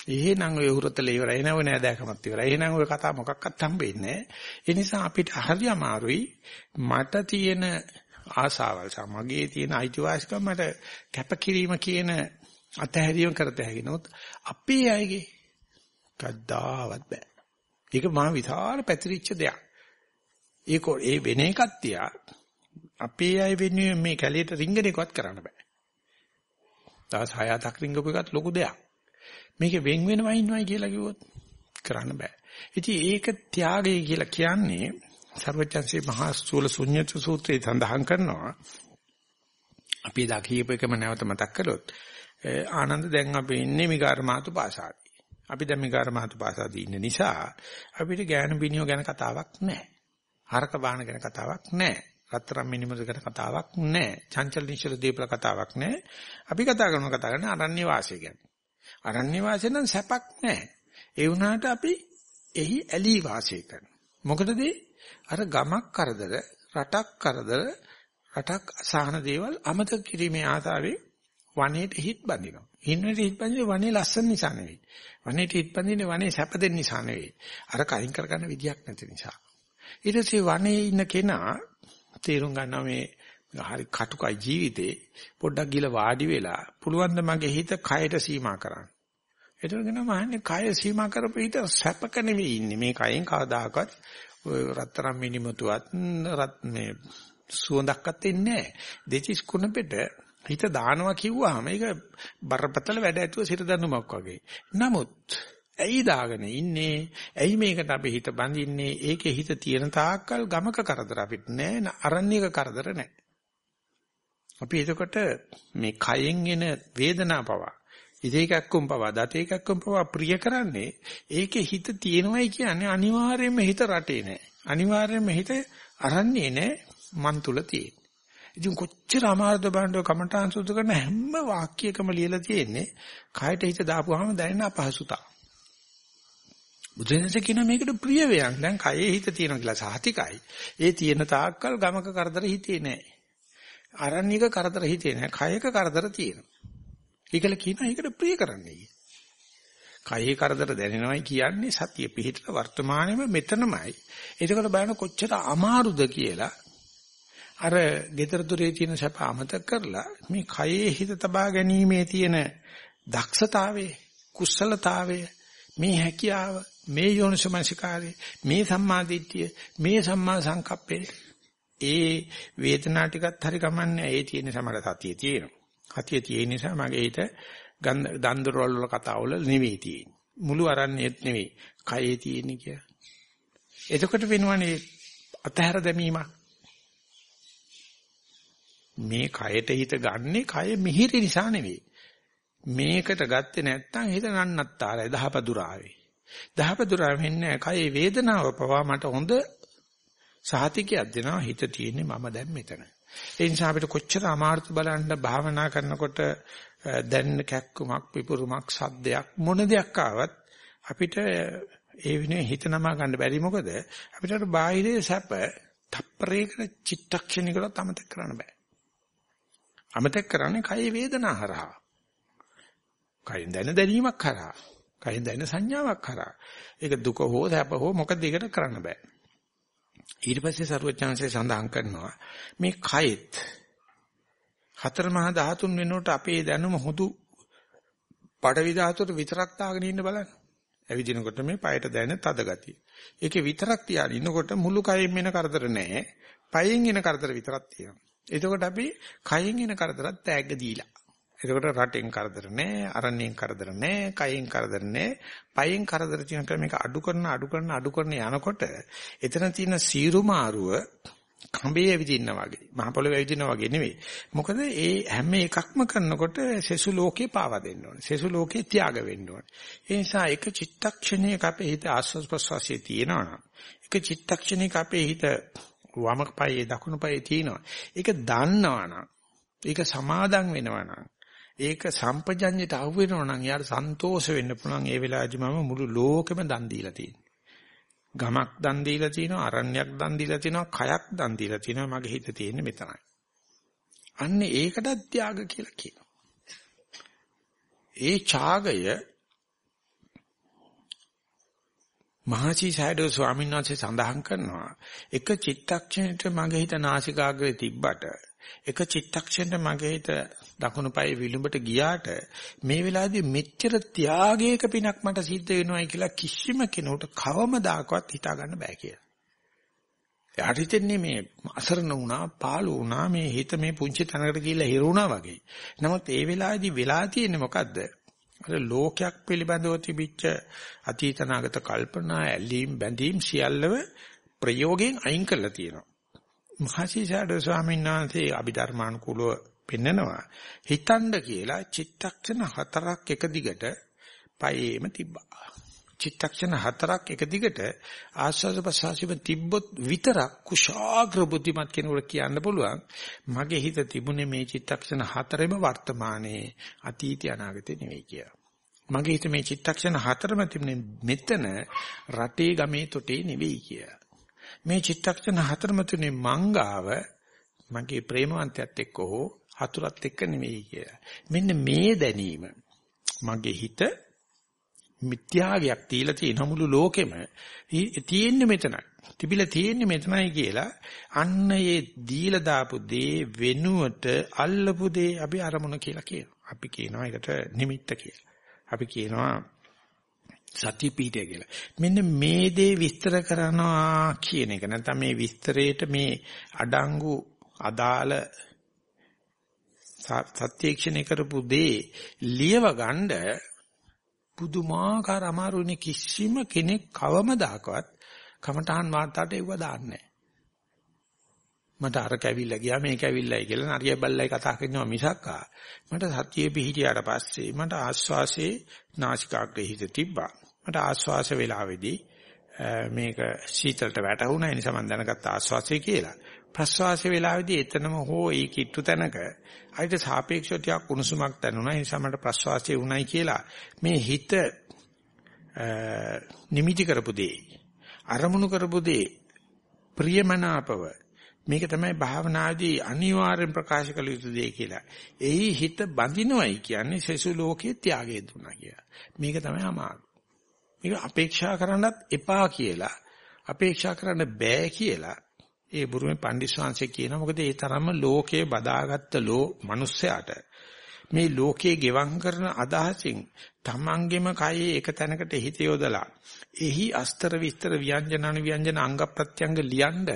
එහෙනම් ඔය උරතල ඉවරයි නෑ ඔය නෑදෑකමත් ඉවරයි. එහෙනම් ඔය කතා මොකක්වත් හම්බෙන්නේ නෑ. ඒ නිසා අපිට හරි අමාරුයි මට තියෙන ආසාවල් සහ මගේ තියෙන අයිතිවාසිකම් මට කැපකිරීම කියන අතහැරීම කරත හැකි නොත් අපේ අයගේ කද්දාවත් බෑ. ඒක මහා විශාල පැතිරිච්ච දෙයක්. ඒක ඒ වෙන එකක් තියා අපේ අය වෙනුවෙන් මේ කැලේට රින්ගන එකවත් කරන්න බෑ. දවස් 6-7ක් රින්ගපු එකත් ලොකු දෙයක්. මේකේ වෙන් වෙනවා ඉන්නවයි කියලා කිව්වොත් කරන්න බෑ. ඉතින් ඒක ත්‍යාගය කියලා කියන්නේ සර්වචන්සේ මහා සූල ශුන්්‍යත සූත්‍රයේ සඳහන් කරනවා අපි දා කියප එකම නැවත මතක් කළොත් ආනන්ද දැන් අපි ඉන්නේ මිගාර මාතු පාසාදී. අපි දැන් මිගාර මාතු පාසාදී ඉන්න නිසා අපිට ඥාන බිනියෝ ගැන කතාවක් නැහැ. හරක බාහන ගැන කතාවක් නැහැ. රත්තරන් මිනිමද ගැන කතාවක් නැහැ. චංචල නිශ්චල දීපල කතාවක් නැහැ. අපි කතා කරන කතා කරන අරණ්‍ය වාසය ගැන. අරණ්‍ය වාසය නම් සැපක් නැහැ. ඒ වුණාට අපි එහි ඇලී වාසය කරනවා. මොකටද අර ගමක් කරදර, රටක් කරදර, රටක් අසහන දේවල් අමතක කිරීමේ ආසාවෙන් වනයේට හිට බඳිනවා. හින්නේට හිට බඳින්නේ වනේ ලස්සන නිසා නෙවෙයි. වනයේට හිට බඳින්නේ වනේ සැප දෙන්න නිසා නෙවෙයි. අර කයින් කරගන්න විදියක් නැති නිසා. ඊට පස්සේ වනයේ ඉන්න කෙනා තේරුම් ගන්නවා මේ හරි කටුකයි ජීවිතේ පොඩ්ඩක් ගිල වාඩි වෙලා පුළුවන් ද මගේ හිත කයට සීමා කරන්න. ඒතරගෙන මහන්නේ කය සීමා කරපු හිත සැපක නෙවෙයි ඉන්නේ. මේ කයෙන් කවදාකවත් ඔය රත්තරන් මිනිමතුවත් රත් මේ සුවඳක්වත් එන්නේ නැහැ. දෙචිස් කුණපෙට හිත දානවා කිව්වහම ඒක බරපතල වැඩ ඇතුව සිට දනුමක් වගේ. නමුත් ඇයි දාගෙන ඉන්නේ? ඇයි මේකට අපි හිත බඳින්නේ? ඒකේ හිත තියෙන තාක්කල් ගමක කරදර අපිට නෑ, අරණ්‍යක කරදර නෑ. අපි එතකොට මේ කයෙන් එන වේදනාව පවා ඉතේකක්කුම් පවා දතේකක්කුම් පවා ප්‍රිය කරන්නේ ඒකේ හිත තියෙනවයි කියන්නේ අනිවාර්යයෙන්ම හිත රටේ නෑ. අනිවාර්යයෙන්ම හිත අරන්නේ නෑ මන් තුල තියෙන. ඉතින් කොච්චර අමාරුද බලන්න කමඨාන් සුද්ධ කරන හැම වාක්‍යයකම ලියලා තියෙන්නේ කායට හිත දාපුවාම දැනෙන අපහසුතාව. බුදුරජාණන් කියන මේකට ප්‍රිය වේයන් දැන් කයේ හිත තියෙනවා කියලා සාහිතිකයි. ඒ තියෙන තාක්කල් ගමක කරදර හිතේ නැහැ. අරණ්‍යක කරදර හිතේ නැහැ. කයක කරදර තියෙනවා. ඒකල කියනවා ඒකට ප්‍රිය කරන්නයි. කයේ කරදර දැනෙනවයි කියන්නේ සතිය පිහිටලා වර්තමානයේම මෙතනමයි. එතකොට බලන්න කොච්චර අමාරුද කියලා අර gedara dure තියෙන සැප අමතක කරලා මේ කයේ හිත තබා ගැනීමේ තියෙන දක්ෂතාවය කුසලතාවය මේ හැකියාව මේ යෝනිසමනසිකාරය මේ සම්මාදිට්ඨිය මේ සම්මා සංකප්පේ ඒ වේදනා ටිකත් හරි කමන්නේ ඒ තියෙන සමහර සතිය තියෙනවා සතිය තියෙන නිසා මගේ හිත දන්දරවල වල කතාවල නෙවෙයි තියෙන්නේ මුළු අරන්නේත් නෙවෙයි කයේ තියෙන්නේ කියලා එතකොට වෙනවනේ අතහැර දැමීමක් මේ කයට හිත ගන්නෙ කය මිහිරි නිසා නෙවෙයි. මේකට ගත්තේ නැත්නම් හිත නන්නත්තාරයි දහපදුරාවේ. දහපදුරාව වෙන්නේ කයේ වේදනාව පවා මට හොඳ සහතිකයක් දෙනවා හිත තියෙන්නේ මම දැන් මෙතන. ඒ නිසා අපිට කොච්චර අමාරුද බලන්න භාවනා කරනකොට දැන් කැක්කුමක් පිපුරුමක් සද්දයක් මොන දෙයක් ආවත් අපිට ඒ විනේ හිත නමා ගන්න බැරි මොකද අපිට අර බාහිරේ සැප තප්පරයකට චිත්තක්ෂණිකවත් අමතක කරන්න බෑ. අමතක කරන්නේ කය වේදනා හරහා. කයෙන් දැන දැනීමක් හරහා. කයෙන් දැන සංඥාවක් හරහා. ඒක දුක හෝ සැප හෝ මොකද ඒකට කරන්න බෑ. ඊට පස්සේ සරුවචාන්සේ සඳහන් කරනවා මේ කයෙත් හතර මහා ධාතුන් වෙනකොට අපේ දැනුම හුදු පඩවි ධාතුවට විතරක් දාගෙන ඉන්න බලන්න. ඇවිදිනකොට මේ පයට දැනෙන තද ගතිය. ඒකේ විතරක් තියාගෙන ඉන්නකොට මුළු කයෙන් එන කරදර නැහැ. පයෙන් එන කරදර විතරක් තියෙනවා. එතකොට අපි කයෙන් එන කරදරත් තෑග්ග දීලා. එතකොට රටෙන් කරදර නැහැ, අරණෙන් කරදර නැහැ, කයෙන් කරදර නැහැ, පයෙන් කරදර තියෙන ක්‍රම මේක අඩු කරන අඩු කරන අඩු කරන යනකොට එතන තියෙන සීරු මාරුව කඹේ ඇවිදින්න වගේ, මහ පොළොවේ ඇවිදින්න වගේ නෙවෙයි. මොකද ඒ හැම එකක්ම කරනකොට සෙසු ලෝකේ පාවා දෙන්න ඕනේ. සෙසු ලෝකේ ත්‍යාග වෙන්න ඕනේ. ඒ නිසා එක චිත්තක්ෂණයක අපේ හිත ආස්වාස් ප්‍රසවාසයේ තියෙනවා නම් එක චිත්තක්ෂණයක අපේ හිත වම පායේ දකුණු පායේ තියෙනවා. ඒක දන්නවනම් ඒක සමාදම් වෙනවනම් ඒක සම්පජඤ්ඤයට අහු වෙනවනම් යාට සන්තෝෂ වෙන්න පුළුවන් ඒ වෙලාවේදී මම මුළු ලෝකෙම දන් දීලා තියෙනවා. ගමක් දන් දීලා තියෙනවා, අරණ්‍යයක් දන් දීලා තියෙනවා, කයක් දන් දීලා තියෙනවා. මගේ හිත තියෙන්නේ මෙතනයි. අන්න ඒකටත් ත්‍යාග කියලා කියනවා. ඒ ඡාගය මහසි සයඩෝ ස්වාමීන් වහන්සේ සඳහන් කරනවා එක චිත්තක්ෂණයට මගේ හිත නාසිකාග්‍රේ තිබ්බට එක චිත්තක්ෂණයට මගේ හිත දකුණු පායේ විලුඹට ගියාට මේ වෙලාවේදී මෙච්චර ත්‍යාගයක පිනක් මට සිද්ධ වෙනවයි කියලා කිසිම කෙනෙකුට කවමදාකවත් හිතා ගන්න බෑ කියලා. එයාට හිතෙන්නේ මේ අසරණ වුණා, පාළු වුණා, මේ හිත මේ පුංචි තැනකට ගිහිල්ලා හිරුණා වගේ. නමුත් ඒ වෙලාවේදී වෙලා තියෙන්නේ මොකද්ද? අර ලෝකයක් පිළිබඳව තිබිච්ච අතීත නාගත කල්පනා ඇලීම් බැඳීම් සියල්ලම ප්‍රයෝගයෙන් අයින් කරලා තියෙනවා. මහසිසාරද ස්වාමීන් වහන්සේ අභිධර්මානුකූලව පෙන්නනවා. හිතන්න කියලා චිත්තක්ෂණ හතරක් එක දිගට පයේම තිබ්බා. චිත්තක්ෂණ හතරක් එක දිගට ආස්වාද ප්‍රසආසිව තිබ්බොත් විතරක් කුශාග්‍ර බුද්ධිමත් කෙනෙකුට කියන්න පුළුවන් මගේ හිත තිබුණේ මේ චිත්තක්ෂණ හතරෙම වර්තමානයේ අතීතය අනාගතේ නෙවෙයි කියලා. මගේ හිත මේ චිත්තක්ෂණ හතරම තිබුණේ මෙතන රටේ ගමේ තොටේ නෙවෙයි කියලා. මේ චිත්තක්ෂණ හතරම තුනේ මංගාව මගේ ප්‍රේමවන්තයත් එක්ක හෝ හතුරත් එක්ක නෙවෙයි කියලා. මෙන්න මේ දැනීම මගේ හිත මිත්‍යාගයක් තියලා තියෙන මුළු ලෝකෙම තියෙන්නේ මෙතනයි. තිබිලා තියෙන්නේ මෙතනයි කියලා අන්න ඒ දීලා දාපු දේ වෙනුවට අල්ලපු දේ අපි අරමුණ කියලා කියනවා. අපි කියනවා ඒකට නිමිත්ත කියලා. අපි කියනවා සත්‍ය පීඨය කියලා. මෙන්න මේ දේ විස්තර කරනවා කියන එක නැත්නම් මේ විස්තරේට මේ අඩංගු අදාළ සත්‍යක්ෂණය කරපු දේ ලියව ගන්න පුදුමාකාර අමාරුනේ කිසිම කෙනෙක් කවමදාකවත් කමඨහන් වාර්තාවට එව්ව දාන්නේ මට අර කැවිල්ලා ගියා මේ කැවිල්ලයි කියලා නරිය බල්ලයි කතා කරනවා මිසක් මට සතියේ පිහිටියාට පස්සේ මට ආස්වාසේ නාසිකාග්‍රේ හිත තිබ්බා. මට ආස්වාස වේලාවේදී මේක සීතලට වැටුණා. ඒ නිසා මම දැනගත්ත ආස්වාසය කියලා. ප්‍රස්වාස වේලාවේදී එතනම හෝ ඒ කිට්ටු තැනක අයිට සාපේක්ෂව ටිකක් උණුසුමක් දැනුණා ඒ නිසා මට ප්‍රස්වාසය උණයි කියලා මේ හිත නිමිති කරපු දේ අරමුණු කරපු දේ ප්‍රියමනාපව මේක තමයි භාවනාදී අනිවාර්යෙන් ප්‍රකාශ කළ යුතු දේ කියලා. එහි හිත බඳිනවයි කියන්නේ සෙසු ලෝකයේ ත්‍යාගය දුන්නා කියලා. මේක තමයි අමාරු. මේක අපේක්ෂා කරන්නත් එපා කියලා. අපේක්ෂා කරන්න බෑ කියලා. ඒ බුරුමේ පණ්ඩිස්වාංශය කියනවා මොකද ඒ තරම්ම ලෝකයේ බදාගත්ත ලෝ මිනිස්සයාට. මේ ලෝකයේ ගෙවම් කරන අදහසින් තමන්ගෙම කයේ එක තැනකට හිත යොදලා එහි අස්තර විස්තර ව්‍යංජන අනුව්‍යංජන අංග ප්‍රත්‍යංග ලියනද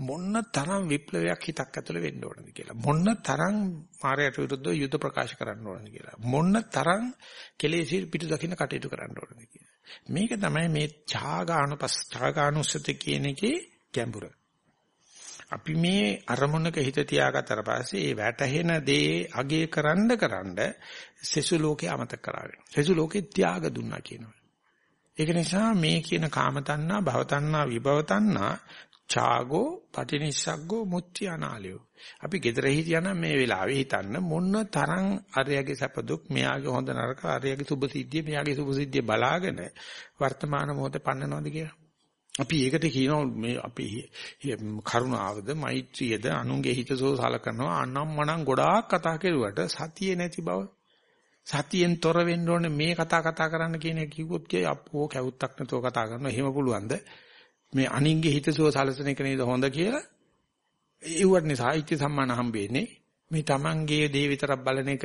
මොන්න තරම් විප්ලවයක් හිතක් ඇතුළේ වෙන්න ඕනද කියලා. මොන්න තරම් මායයට විරුද්ධව යුද ප්‍රකාශ කරන්න ඕනද කියලා. මොන්න තරම් කෙලෙසි පිටු දකින්න කටයුතු කරන්න ඕනද කියලා. මේක තමයි මේ ඡාගානුපස් ඡාගානුස්සති කියන එකේ ගැඹුර. අපි මේ අරමුණක හිත තියාගත්තට පස්සේ ඒ වැටහෙන දේ අගේ කරන්න කරන්න සෙසු ලෝකේ අමතක කරාගෙන. සෙසු ලෝකේ ත්‍යාග දුන්නා කියනවා. ඒක නිසා මේ කියන කාම තණ්හා, භව තණ්හා, විභව තණ්හා, ඡාගෝ, පටිනිස්සග්ගෝ, මුත්‍ති අනාලයෝ. අපි gedare හිටියනම් මේ වෙලාවේ හිතන්න මොන තරම් අරයගේ සැප දුක්, මෙයාගේ හොඳ නරක, අරයගේ සුභ සිද්ධිය, මෙයාගේ සුභ සිද්ධිය බලාගෙන වර්තමාන මොහොතේ පන්නනවද කියලා. අපි ඒකට කියනවා මේ අපි කරුණාවද මෛත්‍රියද අනුන්ගේ හිතසෝ සලකනවා අනම්මනම් ගොඩාක් කතා කෙරුවට සතියේ නැති බව. සතියෙන් තොර වෙන්න ඕනේ මේ කතා කතා කරන්න කියන එක කිව්වොත් කිය අපෝ කැවුත්තක් නැතුව කතා කරනවා. එහෙම පුළුවන්ද? මේ අනින්ගේ හිතසුව සලසන එක නේද හොඳ කියලා? ඒවටනේ සාහිත්‍ය සම්මාන හම්බෙන්නේ මේ Tamanගේ දේ විතරක් බලන එක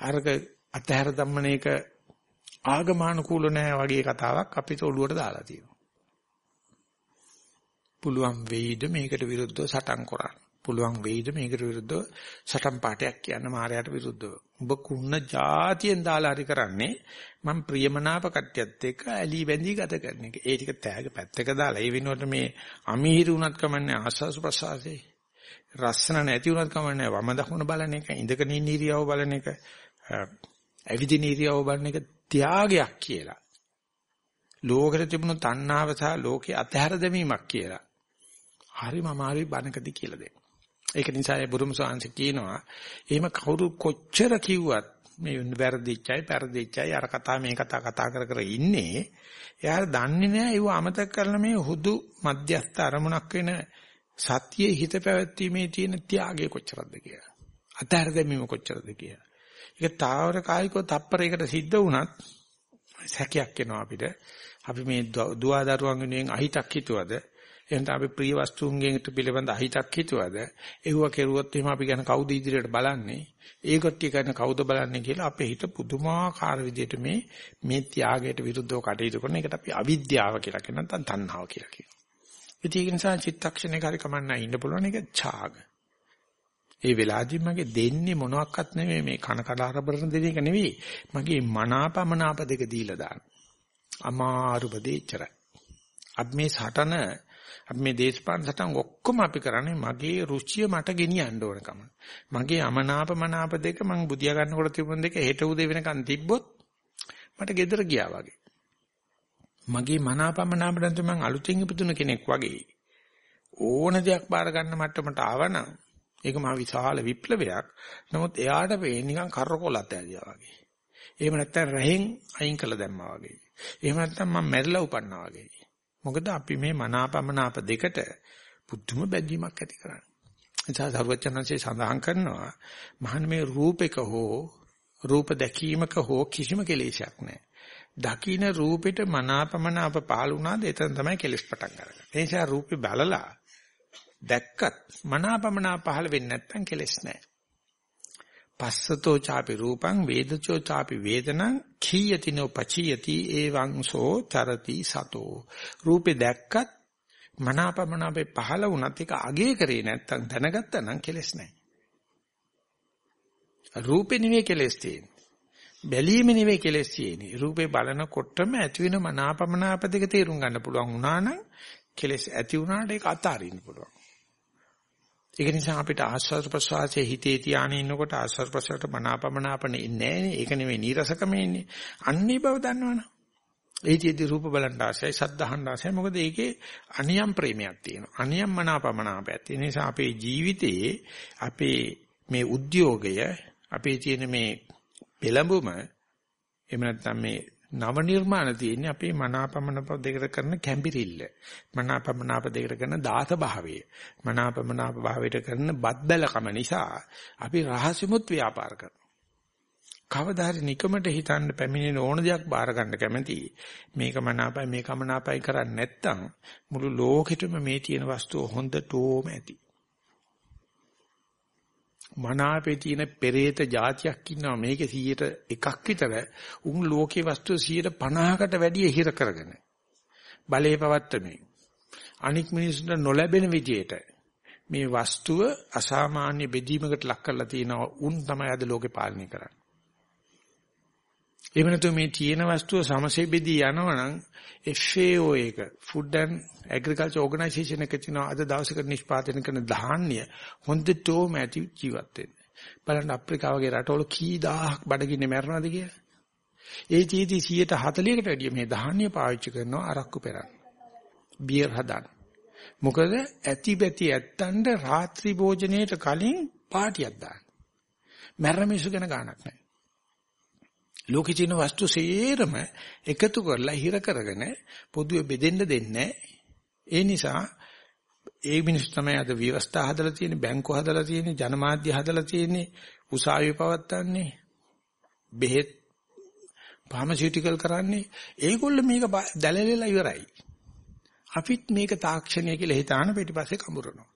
අරක අතහැර ධම්මන එක ආගමානුකූල නැහැ වගේ කතාවක් අපිට ඔළුවට දාලා තියෙනවා. පුළුවන් වෙයිද මේකට විරුද්ධව සටන් කරන්න. පුළුවන් වෙයිද මේකට විරුද්ධව සටන් පාටයක් කියන්න මායයට විරුද්ධව. ඔබ කුණ જાතියෙන් දාලා හරි කරන්නේ මම ප්‍රියමනාප කට්‍යත් එක්ක ඇලි බැඳී ගත කරන එක. ඒ ටික තෑග පැත්තක දාලා ඒ වෙනුවට මේ අමීහිර උනත් කමන්නේ ආස්වාස ප්‍රසආසේ. රස්සන නැති උනත් කමන්නේ වම දකුණ බලන එක, ඉඳගෙන ඉන්න ඉරියව බලන එක, ඇවිදින ඉරියව බලන එක ත්‍යාගයක් කියලා. ලෝකෙට තිබුණු තණ්හාව සහ ලෝකේ අතහැර දැමීමක් කියලා. හරිම අමාරුයි බණකදී කියලා දෙන්න. ඒක නිසා ඒ බුදුම සාංශ කියනවා එහෙම කවුරු කොච්චර කිව්වත් මේ වැරදිච්චයි පෙරදිච්චයි අර කතා මේ කතා කතා කර කර ඉන්නේ එයාට දන්නේ නැහැ ඒව අමතක කරලා මේ හුදු මධ්‍යස්ථ අරමුණක් වෙන සතියේ හිත පැවැත්ීමේ තියෙන ත්‍යාගය කොච්චරද කියලා. අතහැර දැමීම කොච්චරද කියලා. ඒක තාවර කායිකව තප්පරයකට සිද්ධ වුණත් සැකයක් එනවා අපිට. අපි මේ දුවා දරුවන් වෙනුවෙන් අහිතක් හිතුවද එහෙනම් අපි ප්‍රිය වස්තුන්ගෙන් පිළිබඳ අහිතක් හිතුවද ඒව කෙරුවොත් එහෙම අපි ගැන කවුද ඉදිරියට බලන්නේ ඒ කට්ටිය ගැන කවුද බලන්නේ කියලා අපේ හිත පුදුමාකාර විදිහට මේ මේ ත්‍යාගයට විරුද්ධව කටයුතු කරන එකට අපි අවිද්‍යාව කියලා කියන නැත්නම් තණ්හාව කියලා කියනවා. ඒක නිසා චිත්තක්ෂණේ කාරි කමන්නයි ඉන්න පුළුවන් එක ඡාග. ඒ වෙලාවදී මගේ දෙන්නේ මොනවත් නෙමෙයි මේ කන කඩාරබරන දෙන එක නෙවෙයි. මගේ මනාපමනාප දෙක දීලා දාන. අමාරු බදේච්චරයි. අපි මේ සටන අපි මේ දේශපාලන සටන් ඔක්කොම අපි කරන්නේ මගේ රුචිය මට ගෙනියන්න ඕනකම. මගේ අමනාප මනාප දෙක මං බුදියා ගන්නකොට තිබුණ දෙක හෙට උදේ වෙනකන් තිබ්බොත් මට ගෙදර ගියා වගේ. මගේ මනාපමනාප නැත්නම් මං අලුතෙන් ඉපදුන කෙනෙක් වගේ. ඕන දෙයක් බාර ගන්න මට්ටමට ආවනම් ඒක මහ විශාල විප්ලවයක්. නමුත් එයාට වෙන්නේ නිකන් කරකොලත් ඇදියා වගේ. එහෙම නැත්නම් රහෙන් අයින් කළ දැම්මා වගේ. එහෙම නැත්නම් මම මැරිලා උපන්නා වගේ. මොකද අපි මේ මනාපමනාප දෙකට පුදුම බැඳීමක් ඇති කරන්නේ. එතන සර්වචනන්සේ සඳහන් කරනවා මහන් මේ රූපයක හෝ රූප දැකීමක හෝ කිසිම කෙලෙසයක් නැහැ. දකින්න රූපෙට මනාපමනාප පාලුණාද එතන තමයි කෙලෙස් පටන් ගන්නේ. ඒ නිසා රූපේ බලලා දැක්කත් මනාපමනාප පහළ වෙන්නේ නැත්නම් කෙලෙස් නැහැ. පස්සතෝ ചാපි රූපං වේදචෝ ചാපි වේදනං khiyatiනෝ පචියති එවංසෝ චරති සතෝ. රූපේ දැක්කත් මනාපමනාපේ පහළ වුණත් ඒක අගේ කරේ නැත්තම් දැනගත්තා නම් කෙලස් නැහැ රූපේ නෙවෙයි කෙලස් තියෙන්නේ. බැලීම නෙවෙයි කෙලස් තියෙන්නේ. රූපේ බලනකොටම ඇති වෙන මනාපමනාප දෙක තේරුම් ගන්න පුළුවන් වුණා නම් කෙලස් ඇති වුණාට ඒක අතාරින්න පුළුවන්. ඒක නිසා අපිට ආස්වාද ප්‍රසවාසයේ හිතේ තියාගෙන ඉන්නකොට ආස්වාද ප්‍රසවාසයට මනාපමනාපන ඉන්නේ නැහැ ඒක නෙවෙයි නීරසකම ඉන්නේ. අන්නේ බව දන්නවනේ. ඒකෙදි රූප බලන්න ආසයි සද්ධාහන්න ආසයි මොකද ඒකේ අනියම් ප්‍රේමයක් තියෙනවා. අනියම් මනාපමනාපයක් තියෙන නිසා අපේ ජීවිතයේ අපේ මේ උද්‍යෝගය අපේ තියෙන මේ පෙළඹුම එහෙම නැත්නම් මේ නව නිර්මාණ තියෙන්නේ අපේ මනාපමනප දෙකට කරන කැම්බිරිල්ල. මනාපමනාප දෙකට කරන දාස භාවය. මනාපමනාප භාවයට කරන බද්දලකම නිසා අපි රහසිමුත් ව්‍යාපාර කරනවා. කවදා හරි නිකමට හිතන්න පැමිණෙන ඕන දෙයක් බාර ගන්න කැමති. මේක මනාපයි මේක මනාපයි කරන්නේ නැත්තම් මුළු ලෝකෙටම මේ තියෙන වස්තුව හොඳටම ඇති. මනාපේ තියෙන පෙරේත જાතියක් ඉන්නවා. මේකේ 100ට එකක් විතර උන් ලෝකේ වස්තු 150කට වැඩිය හිර කරගෙන බලේ පවත්තමේ අනික් මිනිස්සුන්ට නොලැබෙන විදියට මේ වස්තුව අසාමාන්‍ය බෙදීමකට ලක් කරලා තිනවා උන් තමයි අද ලෝකේ පාලනය කරන්නේ. එහෙම නැත්නම් මේ තියෙන වස්තුව සමසේ බෙදී යනවනම් FAO එක Food and Agriculture Organization එක තියෙනවා අද දවසකට නිෂ්පාදනය කරන ධාන්‍ය හොඳටම ඇති ජීවත් වෙන්න. බලන්න අප්‍රිකාව වගේ රටවල කී දහහක් බඩගින්නේ මැරෙනවද කියලා. ඒ චීති 140කට වැඩිය මේ ධාන්‍ය පාවිච්චි කරනවා අරක්කු පෙරන්න. බියර් හදන්න. මොකද ඇති බැති ඇත්තන්ට රාත්‍රී භෝජනයේට කලින් පාටියක් දාන්න. මැරෙන මිනිස්සු ගැන ගාණක් නැහැ. ලෝකේ තියෙන වස්තු සේරම එකතු කරලා හිර කරගෙන පොදුවේ බෙදෙන්න දෙන්නේ ඒ නිසා ඒ මිනිස් තමයි අද ව්‍යවස්ථා හදලා තියෙන්නේ බැංකු හදලා තියෙන්නේ ජනමාධ්‍ය හදලා තියෙන්නේ උසාවිය පවත්වන්නේ බෙහෙත් ෆාමසිටිකල් කරන්නේ. ඒගොල්ල මේක දැලලෙලා ඉවරයි. අපිත් මේක තාක්ෂණය කියලා හිතාන පිටිපස්සේ කඹරනවා.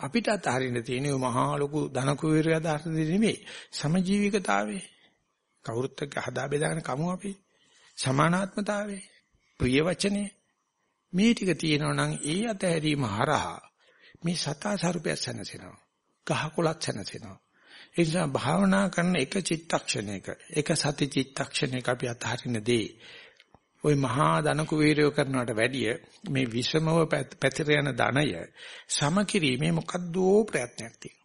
අපිට අතහරින්න තියෙන්නේ මහා ලොකු ධන කුවේරය අදහස් නෙමෙයි. සමජීවිකතාවේ කවුරුත් එක්ක හදා බෙදාගෙන කමු අපි. සමානාත්මතාවයේ ප්‍රිය වචනේ මේ ටික තියෙනවා නම් ඒ අතහැරීම හරහා මේ සතා සරුපයක් සැනසෙනවා. ගහකොළත් සැනසෙනවා. ඒ නිසා භාවනා කරන එක චිත්තක්ෂණයක එක සති චිත්තක්ෂණයක අපි අතහරින දේ ওই මහා ධන කුවේරය කරනවට වැඩිය මේ විෂමව පැතිර යන ධනය සමකිරීමේ මොකද්දෝ ප්‍රයත්නයක් තියෙනවා.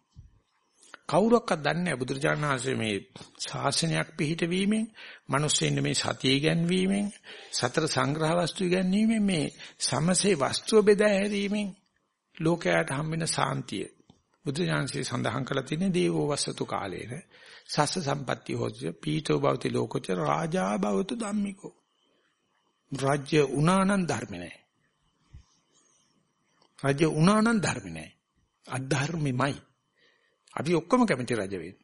කවුරක්වත් දන්නේ නැහැ බුදුරජාණන් වහන්සේ මේ ශාසනයක් පිහිටවීමෙන් මිනිස්සුන්ගේ මේ සතිය ගැන්වීමෙන් සතර සංග්‍රහ වස්තු ගැන්වීමෙන් මේ සමසේ වස්තුව බෙදා හැරීමෙන් ලෝකයට හම්බෙන සාන්තිය. බුදුරජාණන්සේ සඳහන් කළ තියෙන දේවෝ වස්සතු කාලේන සස්ස සම්පත්‍ය හොච්ච පීඨෝ භවති ලෝකච රාජා භවතු ධම්මිකෝ. රාජ්‍ය උනානන් ධර්ම නැහැ රාජ්‍ය උනානන් ධර්ම නැහැ අධර්මෙමයි. අපි ඔක්කොම කැමති රජ වෙන්න.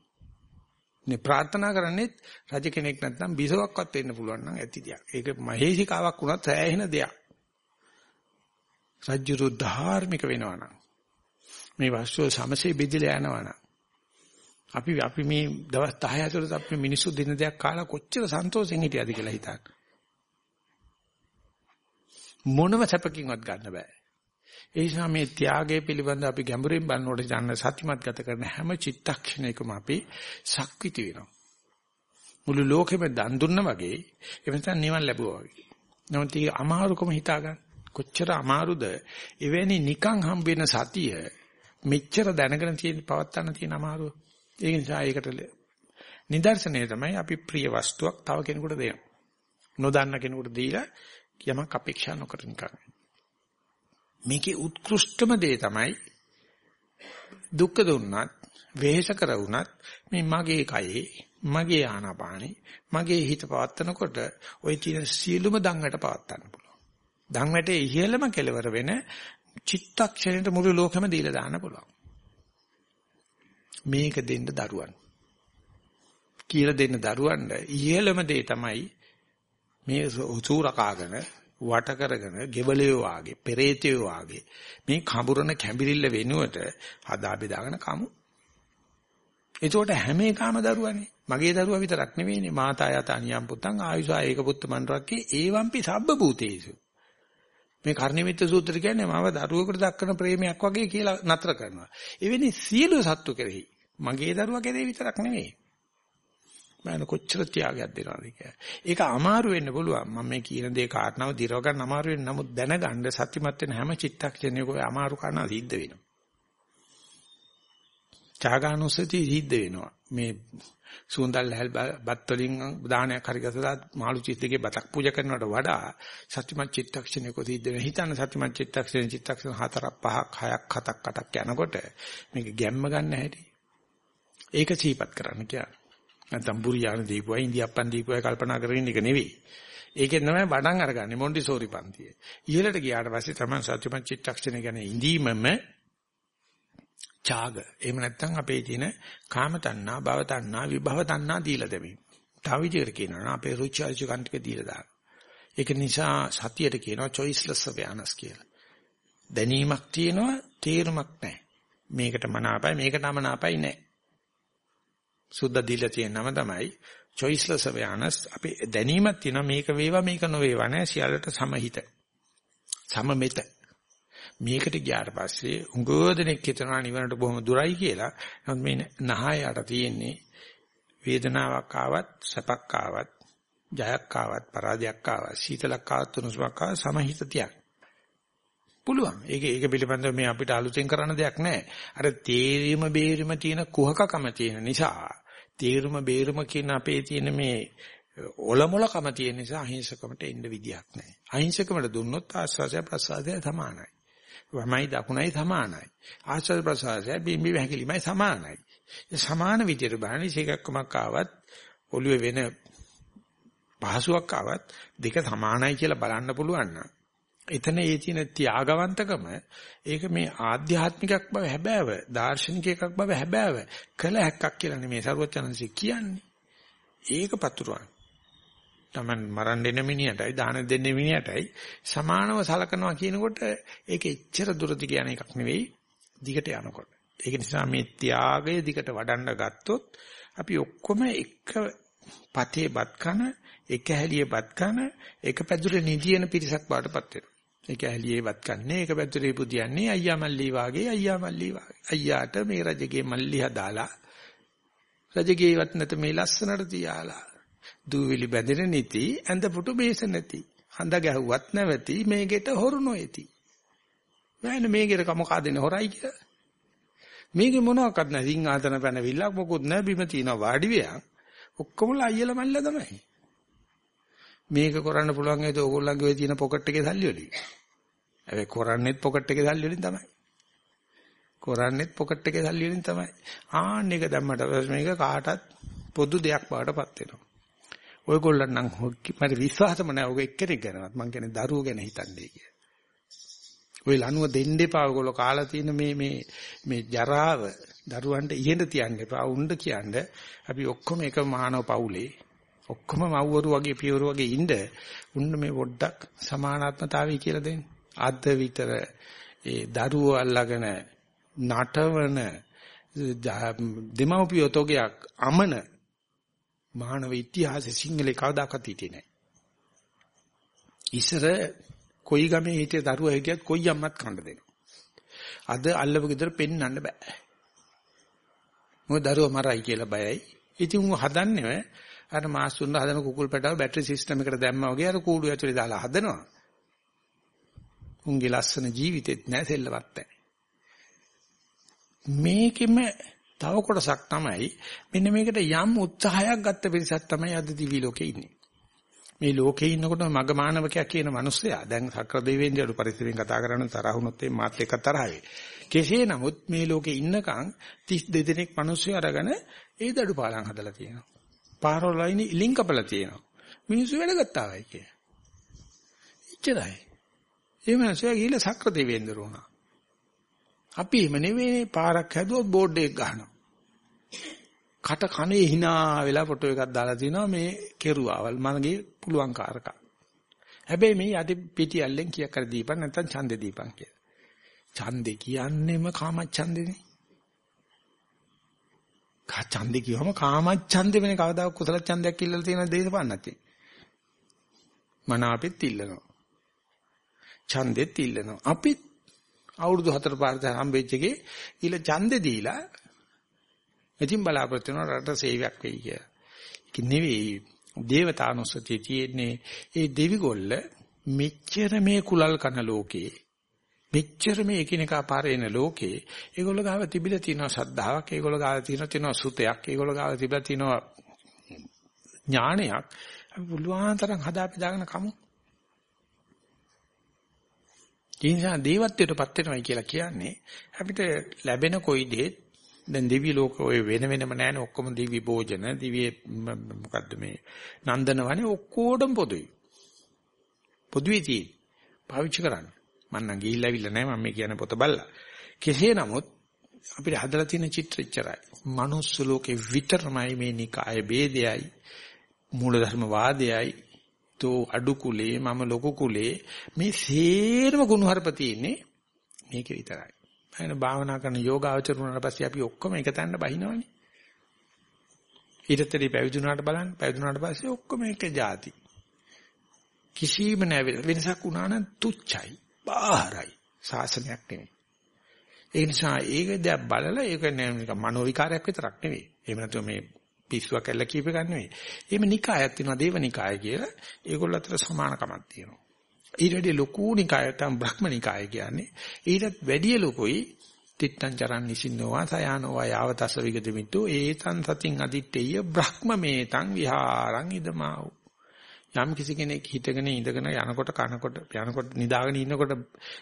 නේ ප්‍රාර්ථනා කරන්නේ රජ කෙනෙක් නැත්නම් බිසවක්වත් වෙන්න පුළුවන් නම් ඇති දෙයක්. ඒක මහේසිකාවක් වුණත් සෑහෙන දෙයක්. රජ්ජුරු ධාර්මික වෙනවා නම් මේ වස්තුව සමසේ බෙදලා යනවා නම් අපි අපි මේ දවස් 10 ඇතුළත අපි මිනිස්සු දින දෙයක් කාලා කොච්චර සන්තෝෂෙන් හිටියද කියලා හිතන්න. මොනම සැපකින්වත් ගන්න බෑ. ඒ නිසා මේ ත්‍යාගය පිළිබඳ අපි ගැඹුරින් බලනකොට ජන්න සත්‍යමත් ගත කරන හැම චිත්තක්ෂණයකම අපි සක්විති වෙනවා. මුළු ලෝකෙම දන් දුන්න වගේ එවනසන් නිවන් ලැබුවා වගේ. නමුත් ඒක අමාරුකම හිතා ගන්න. කොච්චර අමාරුද එවැනි නිකන් හම්බ වෙන සතිය මෙච්චර දැනගෙන තියෙන පවත්තන්න තියෙන අමාරුව. ඒ නිසා ඒකට නිදර්ශනය තමයි අපි ප්‍රිය වස්තුවක් තව කෙනෙකුට දෙනවා. නොදන්න කෙනෙකුට දීලා යමක් අපේක්ෂා නොකරන කරන්නේ. මේකේ උත්කෘෂ්ඨම දේ තමයි දුක්ඛ දුන්නත් වෙහෙස කරුණත් මේ මගේ කයේ මගේ ආනාපානෙ මගේ හිත පවත්නකොට ওই තියෙන සියලුම දංගට පවත්වන්න පුළුවන්. දංගටේ ඉහළම කෙලවර වෙන චිත්තක්ෂණයට මුළු ලෝකෙම දීලා දාන්න පුළුවන්. මේක දෙන්න දරුවන්. කියලා දෙන්න දරුවන්ට ඉහළම දේ තමයි මේ උසුරකාගෙන වට කරගෙන ගෙවලියෝ වාගේ පෙරේතයෝ වාගේ මේ කඹුරන කැඹිරිල්ල වෙනුවට හදා බෙදාගෙන කමු එතකොට හැම එකම දරුවානේ. මගේ දරුවා විතරක් නෙවෙයිනේ. මාතා යත අනියම් පුතං ආයුෂා ඒක පුත්ත මන්රක්කේ ඒවම්පි සබ්බ භූතේසු. මේ කර්ණිමිත්ත සූත්‍රය කියන්නේ මාව දරුවෙකුට දක්වන ප්‍රේමයක් වගේ කියලා නතර කරනවා. එවැනි සියලු සත්තු කෙරෙහි මගේ දරුවා කෙරෙහි විතරක් නෙවෙයි. මම කොච්චර ත්‍යාගයක් දෙනවද කියලා. ඒක අමාරු වෙන්න පුළුවන්. මම මේ කියන දේ කාරණාව දිරව ගන්න අමාරු වෙන නමුත් දැනගන්න සත්‍යමත් වෙන හැම චිත්තක්ෂණයක ඔය අමාරු කාරණා සිද්ධ වෙනවා. ත්‍යාගානුස්සතිය සිද්ධ වෙනවා. මේ සුන්දල් හැල් බත් වලින් දානයක් හරි ගසලා මාළු චිත්තකේ බතක් පූජා කරනවට වඩා සත්‍යමත් චිත්තක්ෂණයක සිද්ධ වෙන හිතන සත්‍යමත් චිත්තක්ෂණ චිත්තක්ෂණ හතරක් පහක් හයක් හතක් අටක් යනකොට මේක ගැම්ම ගන්න හැටි. ඒක සීපත් කරන්න කියන්නේ. නැත්තම් බුරියාන දීපුවා ඉන්දියාප්පන් දීපුවා කල්පනා කරගෙන ඉන්න එක නෙවෙයි. ඒකෙන් තමයි වඩන් අරගන්නේ මොන්ටිසෝරි පන්තිය. ඉහළට ගියාට පස්සේ තමයි සත්‍යමත් චිත්තක්ෂණ ගැන ඉඳීමම ඡාග. එහෙම නැත්නම් අපේ තියෙන කාම තණ්හා, භව තණ්හා, විභව තණ්හා දීලා දෙමින්. තව විදිහකට කියනවා අපේ රුචි අරුචිකන් ටික දීලා දාන. ඒක නිසා සතියට කියනවා choiceless awareness කියලා. දැනීමක් තියෙනවා, තේරුමක් නැහැ. මේකට මනාපයි, මේකට අමනාපයි නැහැ. සුද්ධ දීලා තියෙන නම තමයි choiceless awareness. අපි දැනීමක් තියෙනවා මේක වේවා මේක නොවේවා නෑ සියල්ලට සමහිත. සමමෙත. මේකට ගියාට පස්සේ උගෝදෙනෙක් හිතනවා නිවනට බොහොම දුරයි කියලා. නමුත් මේ නහයට තියෙන්නේ වේදනාවක් ආවත් සැපක් ආවත් ජයක් ආවත් පරාජයක් ආවත් සීතලක් ආවත් තුනුසුමක් ආවත් සමහිත තියක්. පුළුවන්. ඒක ඒක පිළිබඳව මේ අපිට අලුතෙන් කරන්න දෙයක් නැහැ. අර තේරීම බේරීම තියෙන කුහකකම තියෙන නිසා තේරුම බේරුම කියන අපේ තියෙන මේ ඔලමුලකම තියෙන නිසා අහිංසකමට එන්න විදියක් නැහැ. අහිංසකමට දුන්නොත් ආස්වාදය ප්‍රසආදය සමානයි. වමයි දකුණයි සමානයි. ආස්වාද ප්‍රසආදය බිම්බි වැකිලිමයි සමානයි. ඒ සමාන විදියට බලන්නේ ඒකක්කමක් ආවත් ඔළුවේ වෙන පහසුවක් ආවත් දෙක සමානයි කියලා බලන්න පුළුවන් නම් එතන ඒ තියෙන ත්‍යාගවන්තකම ඒක මේ ආධ්‍යාත්මිකක් බව හැබෑව දාර්ශනික එකක් බව හැබෑව කළ හැක්කක් කියලා නෙමේ සරුවචනන්සේ කියන්නේ. ඒක පතුරවන්න. Taman මරන් දෙන මිනිහටයි දාන දෙන්න මිනිහටයි සමානව සලකනවා කියනකොට ඒක එච්චර දුරදි කියන එකක් නෙවෙයි දිගට යනකොට. ඒක නිසා මේ ත්‍යාගය දිගට වඩන්න ගත්තොත් අපි ඔක්කොම එක පතේ බත් කන එක හැලියේ බත් කන එක පැදුරේ නිදියන පිරිසක් බාටපත් වෙනවා. ඒක ඇලියේවත් කන්නේ ඒක පැතුරේ පුදියන්නේ අයියා මල්ලි වාගේ අයියා මල්ලි වාගේ. අයියාට මේ රජගේ මල්ලි හදාලා රජගේවත් නැත මේ ලස්සනට තියාලා. දූවිලි බැඳෙන නිති ඇඳ පුටු බේස නැති. හඳ ගැහුවත් නැවති මේකෙට හොරු නොයති. නෑනේ මේකෙට කමකාදෙන හොරයි කියලා. මේකේ මොනවාක්වත් නැහැ. සිංහාසන පැනවිල්ලක් මොකුත් නැහැ. බිම තියෙනවා වාඩි වෙයක් ඔක්කොමලා අයියලා මල්ලා තමයි. මේක කරන්න පුළුවන් ඒද ඕගොල්ලන්ගේ ඔය තියෙන පොකට් එකේ සල්ලි වලින්. හැබැයි කරන්නේත් පොකට් එකේ සල්ලි වලින් තමයි. කරන්නේත් පොකට් එකේ සල්ලි වලින් තමයි. ආන්න එක දැම්මට මේක කාටත් පොදු දෙයක් බවටපත් වෙනවා. ඔයගොල්ලන් නම් මට විශ්වාසම නැහැ ඔය එක්කෙනෙක් ගැනවත් මං කියන්නේ දරුවෝ ගැන හිතන්නේ කියලා. ඔය ලනුව දෙන්න එපා ඔයගොල්ලෝ කාලා තියෙන මේ මේ මේ ජරාව දරුවන්ට ඉහෙඳ තියන්න එපා උණ්ඩ කියන්නේ අපි ඔක්කොම එක මානව පවුලේ ඔක්කොම මව්වරු වගේ පියවරු වගේ ඉන්න උන්න මේ පොඩ්ඩක් සමානාත්මතාවය කියලා දෙන්න. අද විතර ඒ දරුවෝ අල්ලගෙන නටවන දෙමව්පියෝ තෝගයක් අමන මානව ඉතිහාසයේ සිංහලේ කවදාකවත් හිටියේ නැහැ. ඉස්සර කොයි ගමේ හිටිය දරුවා හිටියත් කොයි අම්මත් කන්න දෙනවා. අද අල්ලපු ගෙදර පෙන්වන්න බෑ. මොකද දරුවා මරයි කියලා බයයි. ඉතින් උන් හදන්නේ අර මාස් තුන හදන කුකුල් පැටව බැටරි සිස්ටම් එකට දැම්මා වගේ අර කූඩු ඇතුලේ දාලා හදනවා. උන්ගේ ලස්සන ජීවිතෙත් නෑ සෙල්ලවත් නැහැ. මේකෙම තව කොටසක් තමයි මෙන්න මේකට යම් උත්සාහයක් ගත්ත පිරිසක් තමයි අද දිවි ලෝකේ ඉන්නේ. මේ ලෝකේ ඉන්නකොට මග මානවකයා කියන මිනිස්සයා දැන් සක්‍ර දෙවියන්ගේ පරිසරයෙන් කතා කරන තරහුනොත් ඒ මාත් එක්ක තරහ වෙයි. කෙසේ නමුත් මේ ලෝකේ ඉන්නකන් 32 දෙනෙක් මිනිස්සු අරගෙන ඒ දඩු පාලම් හදලා තියෙනවා. පාරවල් වයින් ඉලින් කපලා තියෙනවා. මිනිස්සු වැඩ ගත්තා වයි කිය. එච්චරයි. ඒ මිනිස්සු ගිහිල්ලා සක්‍ර දෙවියෙන්දර වුණා. අපි එහෙම නෙවෙයි පාරක් හැදුවොත් බෝඩ් එකක් ගහනවා. කට කනේ hina වෙලා ෆොටෝ එකක් දාලා තිනවා මේ කෙරුවාවල් මගේ පුළුවන් කාරක. හැබැයි මේ යටි පිටි ඇල්ලෙන් කීයක් කර දීපන් නැත්නම් ඡන්දේ දීපන් කියලා. ඡන්දේ කියන්නේම කාමච්ඡන්දේනේ. කා ඡන්දේ කියවම කාම ඡන්දේ වෙන කවදාවත් කුසල ඡන්දයක් ඉල්ලලා තියෙන දේශපාලනත් මනාපෙත් ඉල්ලනවා. ඡන්දෙත් ඉල්ලනවා. අපිත් අවුරුදු 4 පාරට හම්බෙච්ච එකේ ඊළ ඡන්දේ දීලා ඉතින් බලාපොරොත්තු වෙන රට සේවයක් වෙයි කියලා. ඒක නෙවෙයි දේවතානුස්සතිය තියෙන්නේ ඒ දෙවිගොල්ල මෙච්චර මේ කුලල් කන ලෝකේ මෙච්චර මේ එකිනෙකා පාරේන ලෝකේ ඒගොල්ලෝ ගාව තිබිලා තියෙනවා ශ්‍රද්ධාවක් ඒගොල්ලෝ ගාව තියෙනවා තියෙනවා සුතයක් ඒගොල්ලෝ ගාව තිබිලා තියෙනවා ඥානයක්. අපි පුළුවන් තරම් හදා බෙදාගෙන කමු. ඒ නිසා දේවත්වයටපත් වෙනවයි කියලා කියන්නේ අපිට ලැබෙන කොයි දෙයක් දැන් දිව්‍ය ලෝක ඔය වෙන වෙනම නැහැනේ. ඔක්කොම දිව්‍ය භෝජන දිව්‍ය මොකද්ද මේ නන්දනවනේ. ඔක්කොටම පොදුයි. පොදුවේ තියෙන්නේ. පාවිච්චි කරන්න. මම නම් ගිහිල්ලා ඇවිල්ලා නැහැ මම මේ කියන පොත බලලා කෙසේ නමුත් අපිට හදලා තියෙන චිත්‍ර ඉච්චරයි මනුස්ස ලෝකේ විතරමයි මේ නිකාය ભેදයයි මූලධර්ම වාදයයි තෝ අඩු කුලේ මම ලොකු කුලේ මේ සේරම ගුණහරප තියෙන්නේ මේක විතරයි. එන භාවනා කරන යෝගාචර වුණාට පස්සේ අපි ඔක්කොම එක තැනට බහිනවනේ. ඊටතරි පැවිදුණාට බලන්න පැවිදුණාට පස්සේ ඔක්කොම එක જાති. කිසිම වෙනසක් වුණා නම් තුච්චයි, බාහිරයි, සාසනයක් නෙමෙයි. ඒ නිසා ඒක දැක් බලලා ඒක නිකන් මනෝ විකාරයක් විතරක් නෙවෙයි. එහෙම නැත්නම් මේ පිස්සුවක් ඇල්ල කීප ගන්න නෙවෙයි. එහෙම නිකායක් තියෙනවා දේව නිකාය කියලා. ඒගොල්ල අතර සමානකමක් තියෙනවා. ඊට වැඩි ලොකු නිකාය තමයි බ්‍රහ්ම නිකාය කියන්නේ. ඊටත් වැඩි ලොකුයි තිත්තං චරන් නිසින්නෝවා සයානෝවා යාවතස්ස විගදමිතු ඒතං සතින් අදිත්තේය බ්‍රහ්මමේතං විහාරං ඉදමාව්. යම් කිසි කෙනෙක් හිටගෙන ඉඳගෙන යනකොට කනකොට යනකොට නිදාගෙන ඉන්නකොට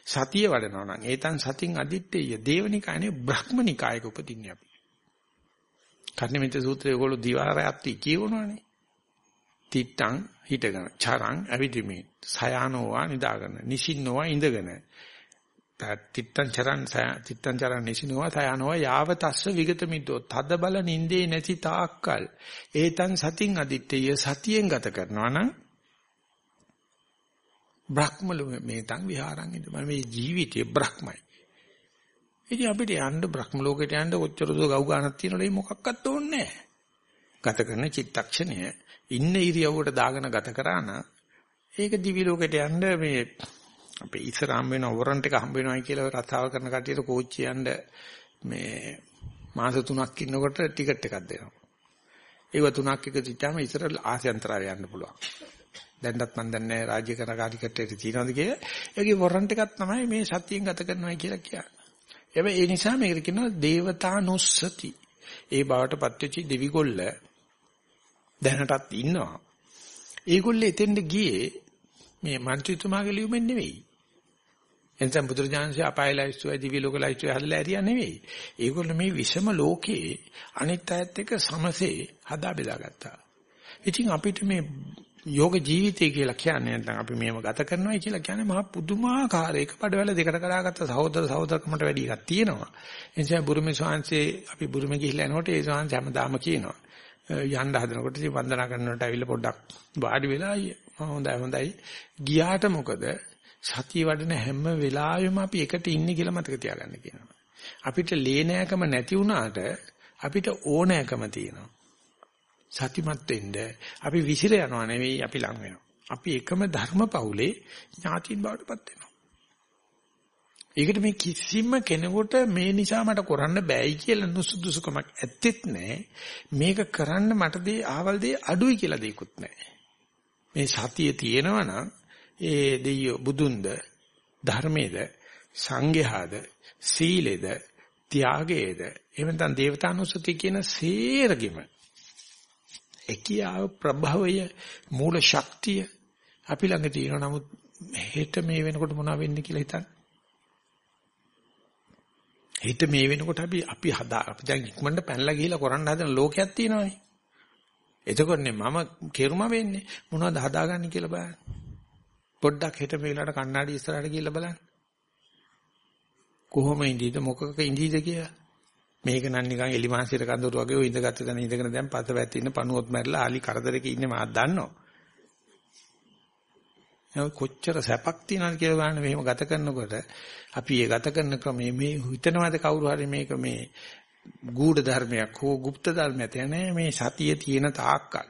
සතිය වඩනවා නම් ඒතන් සතින් අදිත්තේය දේවනිකායනේ බ්‍රහ්මනිකායක උපදින්නේ අපි. කර්ණිමිත සූත්‍රයේ ඒගොල්ලෝ දිවාරයත්ටි කියවනවානේ. තිත්තං හිටගෙන, චරං ඇවිදිමින්, සයානෝවා නිදාගෙන, නිසින්නෝවා ඉඳගෙන. තිත්තං චරං තිත්තං චරං නිසින්නෝවා සයානෝවා යාව තස්ස විගත මිද්දෝ. තද බල නින්දේ නැති තාක්කල් ඒතං සතින් අදිත්තේය සතියෙන් ගත කරනවා නම් බ්‍රහ්මලු මේතං විහාරං ඉද මේ ජීවිතේ බ්‍රහ්මයි ඉතින් අපිට යන්න බ්‍රහ්ම ලෝකයට යන්න ඔච්චර දෝ ගව් ගන්නක් තියනවල ඒ මොකක්වත් ඕනේ නැහැ. ගත කරන චිත්තක්ෂණය ඉන්න ඉරියව්වට දාගෙන ගත කරා නම් ඒක දිවි ලෝකයට යන්න මේ අපේ ඉස්සර හම්බ වෙන වොරන්ට් එක හම්බ වෙනවයි කියලා රස්සාව කරන කට්ටියට කෝච්චි යන්න මේ මාස 3ක් ඉන්නකොට ටිකට් එකක් දෙනවා. ඒව තුනක් එකතු වෙච්චාම ඉස්සර ආසයන්තරය යන්න පුළුවන්. දැන්වත් මන් දන්නේ රාජ්‍ය කරකාරිකටේට තියනවාද කියලා. ඒකේ වොරන්ට් එකක් තමයි මේ සතියෙන් ගත කරනවා කියලා කියන්නේ. හැබැයි ඒ නිසා මේකට කියනවා දේවතානුස්සති. ඒ බවට පත්වෙච්ච දෙවිගොල්ල දැනටත් ඉන්නවා. ඒගොල්ලේ එතෙන්ද ගියේ මේ മന്ത്രിතුමාගේ ලියුමෙන් නෙවෙයි. එනිසා බුදුරජාණන්සේ අපායලයිස්තුවයි දිවි ලෝකලයිස්තුවයි හදලා ඇරියා නෙවෙයි. ඒගොල්ලෝ මේ විෂම ලෝකේ අනිත් අයත් එක්ක සමසේ හදා බෙදාගත්තා. ඉතින් අපිට මේ යෝග ජීවිතය කියලා කියන්නේ නැත්නම් අපි මේව ගත කරනවා කියලා කියන්නේ මහා පුදුමාකාර එක පඩවැල දෙකට කඩාගත්ත සහෝදර සහෝදරකමට වැඩි එකක් තියෙනවා. ඒ නිසා බුරුමේ ශාන්සේ අපි බුරුමේ ගිහිල්ලා එනකොට ඒ ශාන්ස හැමදාම කියනවා. යන්න හදනකොට ඉතින් වන්දනා කරනකොට ඇවිල්ලා පොඩ්ඩක් වාඩි වෙලා හොඳයි හොඳයි. ගියාට මොකද සතිය වඩන හැම වෙලාවෙම අපි එකට ඉන්නේ කියලා මතක තියාගන්න කියනවා. අපිට ලේනෑකම නැති වුණාට අපිට ඕනෑකම තියෙනවා. සතිමත් වෙන්න අපි විසිර යනවා නෙවෙයි අපි ලං වෙනවා. අපි එකම ධර්ම පවුලේ ඥාතින් බවටපත් වෙනවා. ඒකට මේ කිසිම කෙනෙකුට මේ නිසා මට කරන්න බෑයි කියලා නුසුදුසුකමක් ඇත්තෙත් නැහැ. මේක කරන්න මට දේ ආවල් දේ අඩුයි කියලා දෙයක්වත් නැහැ. මේ සතිය තියෙනවා නම් ඒ දෙයියෝ බුදුන්ද ධර්මයේද සංඝයාද සීලෙද ත්‍යාගයේද එහෙම නැත්නම් දේවතානුස්සති කියන සේරගෙම එකියාව ප්‍රභවය මූල ශක්තිය අපි ළඟ තියෙනවා නමුත් හෙට මේ වෙනකොට මොනව වෙන්නේ කියලා හිතන්න. හෙට මේ වෙනකොට අපි අපි හදා අපි දැන් ඉක්මනට පැනලා ගිහිලා කරන්න හදන ලෝකයක් තියෙනවානේ. එතකොටනේ මම කෙරුම වෙන්නේ මොනවද හදාගන්නේ කියලා බලන්න. පොඩ්ඩක් හෙට මේලාට කණ්ණාඩි ඉස්සරහට ගිහිල්ලා බලන්න. කොහොම ඉඳීද මොකක ඉඳීද කියලා. මේක නම් නිකන් එලිමාසියට කඳුරු වගේ ඔය ඉඳගත්ත තැන ඉඳගෙන දැන් පත වැටි ඉන්න පණුවොත් මැරලා ආලි කරදරේ ඉන්නේ මාත් දන්නවා. එහෙනම් කොච්චර සැපක් තියනවද කියලා බලන්න මෙහෙම ගත කරනකොට අපි ඒ ගත කරන ක්‍රමයේ මේ හිතනවාද කවුරු හරි මේක මේ ගූඪ ධර්මයක් හෝ গুপ্ত ධර්මයක් නෑ මේ සතිය තියෙන තාක්කල්.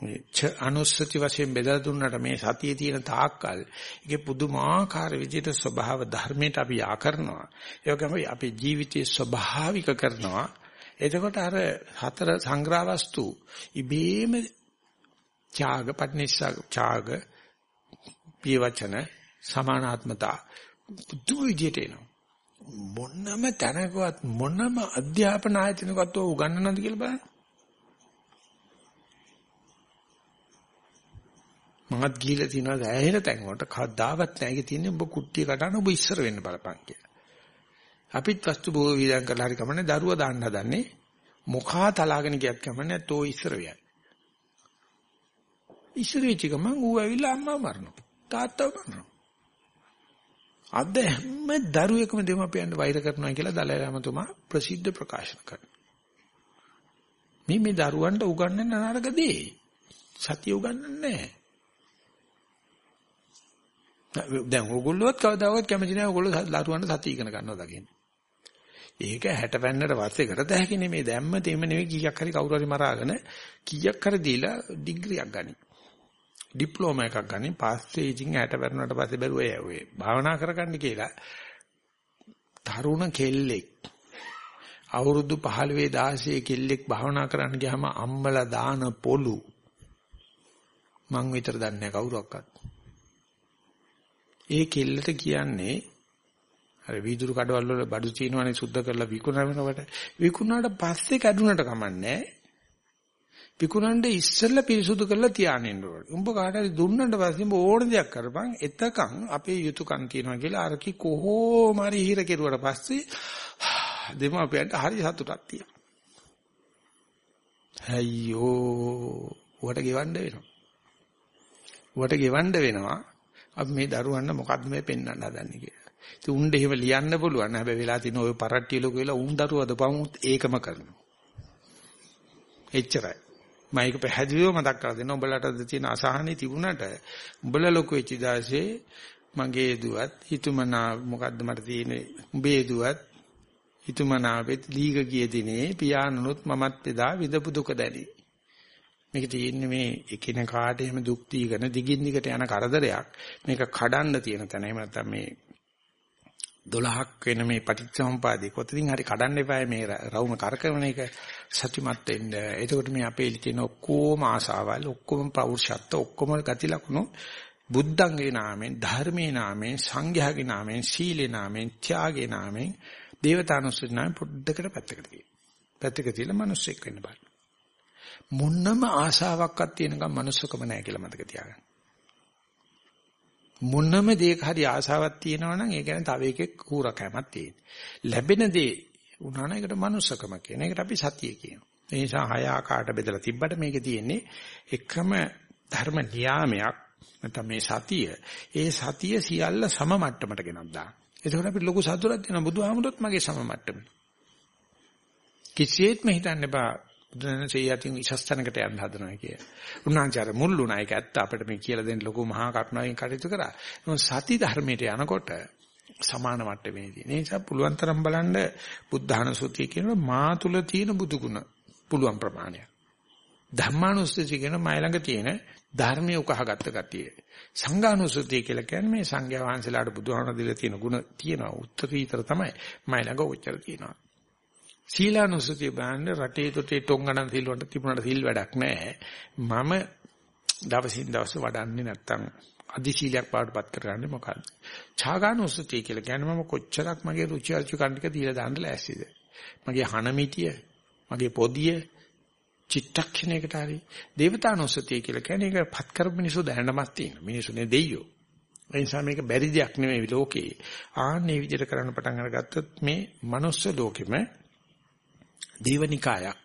මේ ච අනුස්සති වශයෙන් බෙදලා දුන්නට මේ සතිය තියෙන තාක්කල් ඒකේ පුදුමාකාර විදිහට ස්වභාව ධර්මයට අපි යා කරනවා. ඒ වගේම අපේ ජීවිතයේ ස්වභාවික කරනවා. එතකොට අර හතර සංග්‍රහ වස්තු ඉබේම ත්‍යාග පටිනිස්සග ත්‍යාග පියවචන සමානාත්මතා බුදු විදියට එනවා මොනම තැනකවත් මොනම අධ්‍යාපන ආයතනකවත් උගන්වන්නද කියලා බලන්න මමත් ගිහිල්ලා තියනවා දැහැහෙන තැන් වලට කවදාවත් නැහැ. ඒකේ තියෙන්නේ ඔබ කුට්ටිය කඩන ඔබ ඉස්සර වෙන්න බලපන් කියලා. අපිත් වස්තු බොහෝ වියදම් කරලා හරි කමන්නේ දරුවා දාන්න හදන්නේ මොකා තලාගෙන ගියත් කමන්නේ තෝ ඉස්සර වෙයයි. ඉස්සර වෙච්ච ගමන් ඌ ඇවිල්ලා අම්මා මරනවා. තාත්තා මරනවා. අද හැම දරුවෙකුම දෙමාපියන්ට වෛර කරනවා කියලා දලයි රාමතුමා ප්‍රසිද්ධ ප්‍රකාශන කරනවා. මේ මේ දරුවන්ට උගන්වන්න නරක දේ. සතිය උගන්වන්නේ නැහැ. දැන් ඕගොල්ලෝත් කවදාවත් කැමති නැහැ ඕගොල්ලෝ දරුවන්ට සතිය ඉගෙන ගන්නවා දකින්න. ඒක 60 පෙන්නට පස්සේ කරත හැකි නෙමෙයි දැම්ම තේම නෙවෙයි කීයක් හරි කවුරු හරි මරාගෙන කීයක් හරි දීලා ඩිග්‍රියක් ගනි. ඩිප්ලෝමා එකක් ගනි. පස්සේ ඉතින් 60 පෙන්නට පස්සේ බැලුවා ඔය භාවනා කරගන්න කියලා. තරුණ කෙල්ලෙක් අවුරුදු 15 16 කෙල්ලෙක් භාවනා කරන්න ගියාම අම්මලා දාන පොලු මං විතර දන්නේ කවුරක්වත්. ඒ කෙල්ලට කියන්නේ අර වීදුරු කඩවල වල බඩු චීනවනේ සුද්ධ කරලා විකුණනකොට විකුණාට පස්සේ කැඩුනට කමන්නේ විකුණන්න ඉස්සෙල්ලා පිරිසුදු කරලා තියානින්න ඕනේ. උඹ කාට හරි දුන්නට පස්සේ උඹ ඕන දෙයක් කරපන්. එතකන් අපේ යුතුයකම් තියෙනවා කියලා අරකි කොහොම හරි හිර කෙරුවට පස්සේ දෙමාපියන්ට හරි සතුටක් තියෙනවා. අයියෝ වට ගෙවන්න වෙනවා. වට ගෙවන්න වෙනවා. අපි මේ දරුවන්ට මොකද්ද මේ පෙන්වන්න හදන්නේ කියලා. ඉතින් උන් දෙහිම ලියන්න පුළුවන්. හැබැයි වෙලා තියෙන ওই පරට්ටිය ලොකු වෙලා උන් දරුවද පමුත් ඒකම කරනවා. එච්චරයි. මම ඒක පැහැදිලිව මතක් කරලා දෙනවා. උඹලටද තියෙන අසහනෙ තිබුණට උඹලා ලොකු වෙච්ච දාසේ මගේ දුවත් හිතුමනා මොකද්ද මට තියෙන්නේ උඹේ දුවත් හිතුමනාවෙත් දීග ගිය දිනේ පියාණනුත් මමත් එදා විඳපු දුක දැනි. මේක තියෙන්නේ මේ එකිනෙකාට එහෙම දුක් දීගෙන දිගින් දිගට යන කරදරයක්. මේක කඩන්න තියෙන තැන. එහෙම නැත්නම් මේ 12ක් වෙන මේ පටිච්චසමුපාදේ කොතනින් හරි කඩන්න එපා මේ රවුම කරකවන එක සත්‍යමත් වෙන්න. එතකොට මේ අපේ තියෙන ඔක්කොම ආසාවල් ඔක්කොම පෞරුෂත්ව ඔක්කොම ගති ලක්ෂණ බුද්ධංගේ නාමයෙන් ධර්මයේ නාමයෙන් සංඝයාගේ නාමයෙන් සීලේ නාමයෙන් ත්‍යාගේ නාමයෙන් දේවතානුස්සති නාමයෙන් පොඩ්ඩකට පැත්තකට තියෙනවා. පැත්තක තියලා මිනිස්සෙක් වෙන්න බෑ. මොන්නම ආශාවක්වත් තියෙනකම් manussකම නැහැ කියලා මතක තියාගන්න. මොනම දෙයක හරි ආශාවක් තියෙනවා නම් ඒ කියන්නේ තව එකෙක් කූරකෑමක් තියෙන. ලැබෙන දේ උනා නම් ඒකට manussකම කියන. ඒකට අපි සතිය කියනවා. ඒ නිසා හය ආකාරයට බෙදලා තිබ්බට මේකේ තියෙන්නේ එකම ධර්ම නියාමයක් නැත්නම් මේ සතිය. ඒ සතිය සියල්ල සම මට්ටමට ගෙනත් දාන. එතකොට අපි ලොකු සතුටක් දෙනවා බුදුහාමුදුරුවොත් මගේ සම මට්ටමට. කිසියෙත්ම හිතන්න එපා බුදුරජාණන්සේ යටින් ඉස්සස්තනකට යන්න හදනවා කිය. උන්වහන්සේ මුල් වුණා ඒක ඇත්ත අපිට මේ කියලා දෙන්න ලොකු මහා කරුණාවෙන් කටයුතු කරා. නමුත් සති ධර්මයට යනකොට සමාන මට්ටමේදී. ඒ නිසා පුළුවන් තරම් බලන්න බුද්ධානුසුතිය කියනවා මා තුල තියෙන බුදුගුණ පුළුවන් ප්‍රමාණය. ධම්මානුස්සතිය කියන මයි ළඟ තියෙන ධර්මයේ උකහාගත්ත ගතිය. සංඝානුස්සතිය කියලා කියන්නේ මේ සංඝයා වහන්සේලාට බුදුහාමර දීලා තියෙන ගුණ තියෙනවා. උත්තරීතර තමයි. මයි ළඟ ඔච්චර තියෙනවා. සීලානුසතිය බලන්න රටේ තොටේ ටොංගණන් සිල් වලට තිබුණාට සිල් වැඩක් නැහැ. මම දවසින් දවස වඩන්නේ නැත්තම් අදි සීලයක් පාඩපත් කරගන්නේ මොකද්ද? ඡාගානුසතිය කියලා කියන්නේ මම කොච්චරක් මගේ රුචි අරුචිකන් ටික දීලා දාන්න ලෑස්තිද? මගේ හනමිටිය, මගේ පොදිය චිත්තක්ෂණයකට හරි දේවතානුසතිය කියලා කියන්නේ ඒක පත් කරපු මිනිස්සු දැනනමක් තියෙන. මිනිස්සුනේ දෙයියෝ. ඒ නිසා මේක බැරි දෙයක් නෙමෙයි ලෝකේ. ආන්නේ විදිහට කරන්න පටන් අරගත්තොත් මේ manuss ලෝකෙම දේවනිකායක්.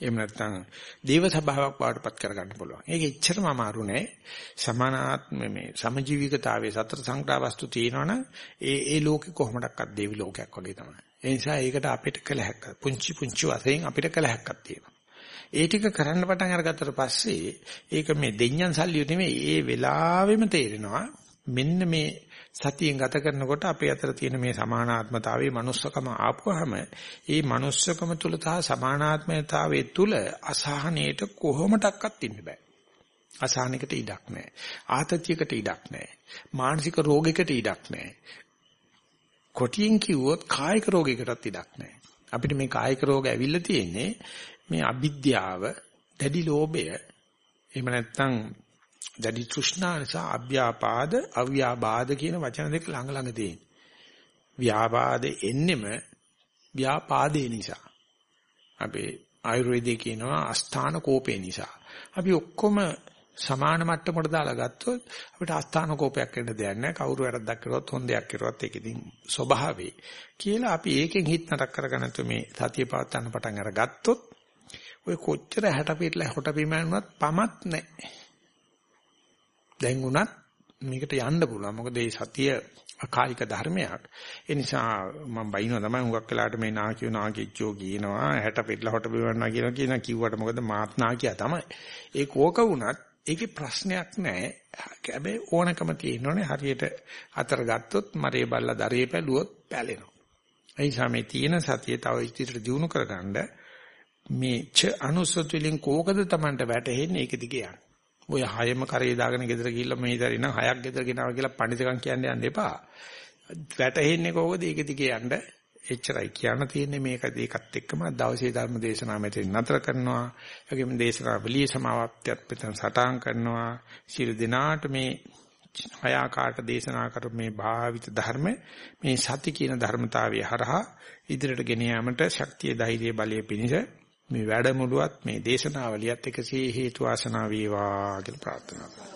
එහෙම නැත්නම් දේව සභාවක් වඩපත් කරගන්න පුළුවන්. ඒක එච්චරම අමාරු නෑ. සමානාත්ම මේ සමජීවිකතාවයේ සතර සංකල්ප වස්තු තියෙනවනම් ඒ ඒ ලෝකෙ කොහොමඩක්වත් දේවි ලෝකයක් වගේ තමයි. ඒ නිසා ඒකට අපිට කළ හැක්ක පුංචි පුංචි වශයෙන් අපිට කළ හැක්කක් තියෙනවා. ඒ ටික කරන්න පටන් අරගත්තට පස්සේ ඒක මේ දෙඤ්ඤන් සල්ලිය නෙමෙයි ඒ වෙලාවෙම තේරෙනවා මෙන්න මේ සතියෙන් ගත කරනකොට අපේ අතර තියෙන මේ සමානාත්මතාවයේ manussකම ආපුවාම ඒ manussකම තුල තා සමානාත්මතාවයේ තුල අසහනයට කොහොමඩක්වත් ඉන්න බෑ. අසහනයකට ඉඩක් නැහැ. ආතතියකට ඉඩක් නැහැ. මානසික රෝගයකට ඉඩක් නැහැ. කොටියෙන් කිව්වොත් කායික රෝගයකටත් ඉඩක් නැහැ. අපිට මේ කායික රෝග ඇවිල්ලා තියෙන්නේ මේ අවිද්‍යාව, දැඩි ලෝභය, එහෙම නැත්නම් දැඩි තෘෂ්ණා නිසා අභ්‍යාපාද, අව්‍යාබාධ කියන වචන දෙක ළඟ ළඟ තියෙන. ව්‍යාපාදේ එන්නෙම ව්‍යාපාදේ නිසා. අපේ ආයුර්වේදයේ කියනවා අස්ථාන කෝපේ නිසා. අපි ඔක්කොම සමාන මට්ටමකට දාලා ගත්තොත් අපිට අස්ථාන කෝපයක් වෙන්න දෙයක් නැහැ. කවුරු වැරද්දක් කරුවත් හොඳ දෙයක් කරුවත් ඒක ඉතින් ස්වභාවේ. කියලා අපි ඒකෙන් හිත නරක කරගෙන මේ සතිය පවත්වන්න පටන් අරගත්තොත් ඔය කොච්චර හැට පිටලා හොට පිමනුවත් පමත් නැහැ. දැන් උනත් මේකට යන්න පුළුවන්. මොකද මේ සතිය අකාලික ධර්මයක්. ඒ නිසා මම බයිනවා තමයි හුඟක් වෙලාට මේ නාකියෝ නාකිච්චෝ කියනවා හැට පිටලා හොට පිමන්නා කියලා කියන කිව්වට මොකද මාත් නාකියා තමයි. ඒ කෝක වුණත් ඒකේ ප්‍රශ්නයක් නැහැ. හැබැයි ඕනකම තියෙනෝනේ හරියට අතර ගත්තොත් මරේ බල්ලා දරේ පැලුවොත් පැලෙනවා. ඒ නිසා මේ තියෙන සතිය තව ඉදිරියට දියුණු කරගන්න මේ ච අනුසත් වලින් කෝකද Tamanට වැටෙන්නේ ඒක දිගේ යන්න. ඔය හයම කරේ දාගෙන ගෙදර ගිහිල්ලා මේ දරින් නම් හයක් ගෙදර ගෙනාවා කියලා පඬිතුකම් කියන්න යන්න එපා. වැටෙන්නේ කොහොමද ඒක දිගේ යන්න එච්චරයි කියන්න තියෙන්නේ මේක ඒකත් එක්කම දවසේ ධර්ම දේශනාව මෙතන නතර කරනවා. ඒගොම දේශනා වලිය සමාප්තියත් මෙතන සටහන් කරනවා. සියලු දිනාට මේ හය ආකාරට දේශනා කර මේ භාවිත ධර්ම මේ සති කියන ධර්මතාවය හරහා ඉදිරියට ගෙන යාමට ශක්තිය ධෛර්ය බලය පිණිස මේ වැඩමුළුවත් මේ දේශනාවලියත් එකසේ හේතු වාසනා වේවා කියලා ප්‍රාර්ථනා කරනවා.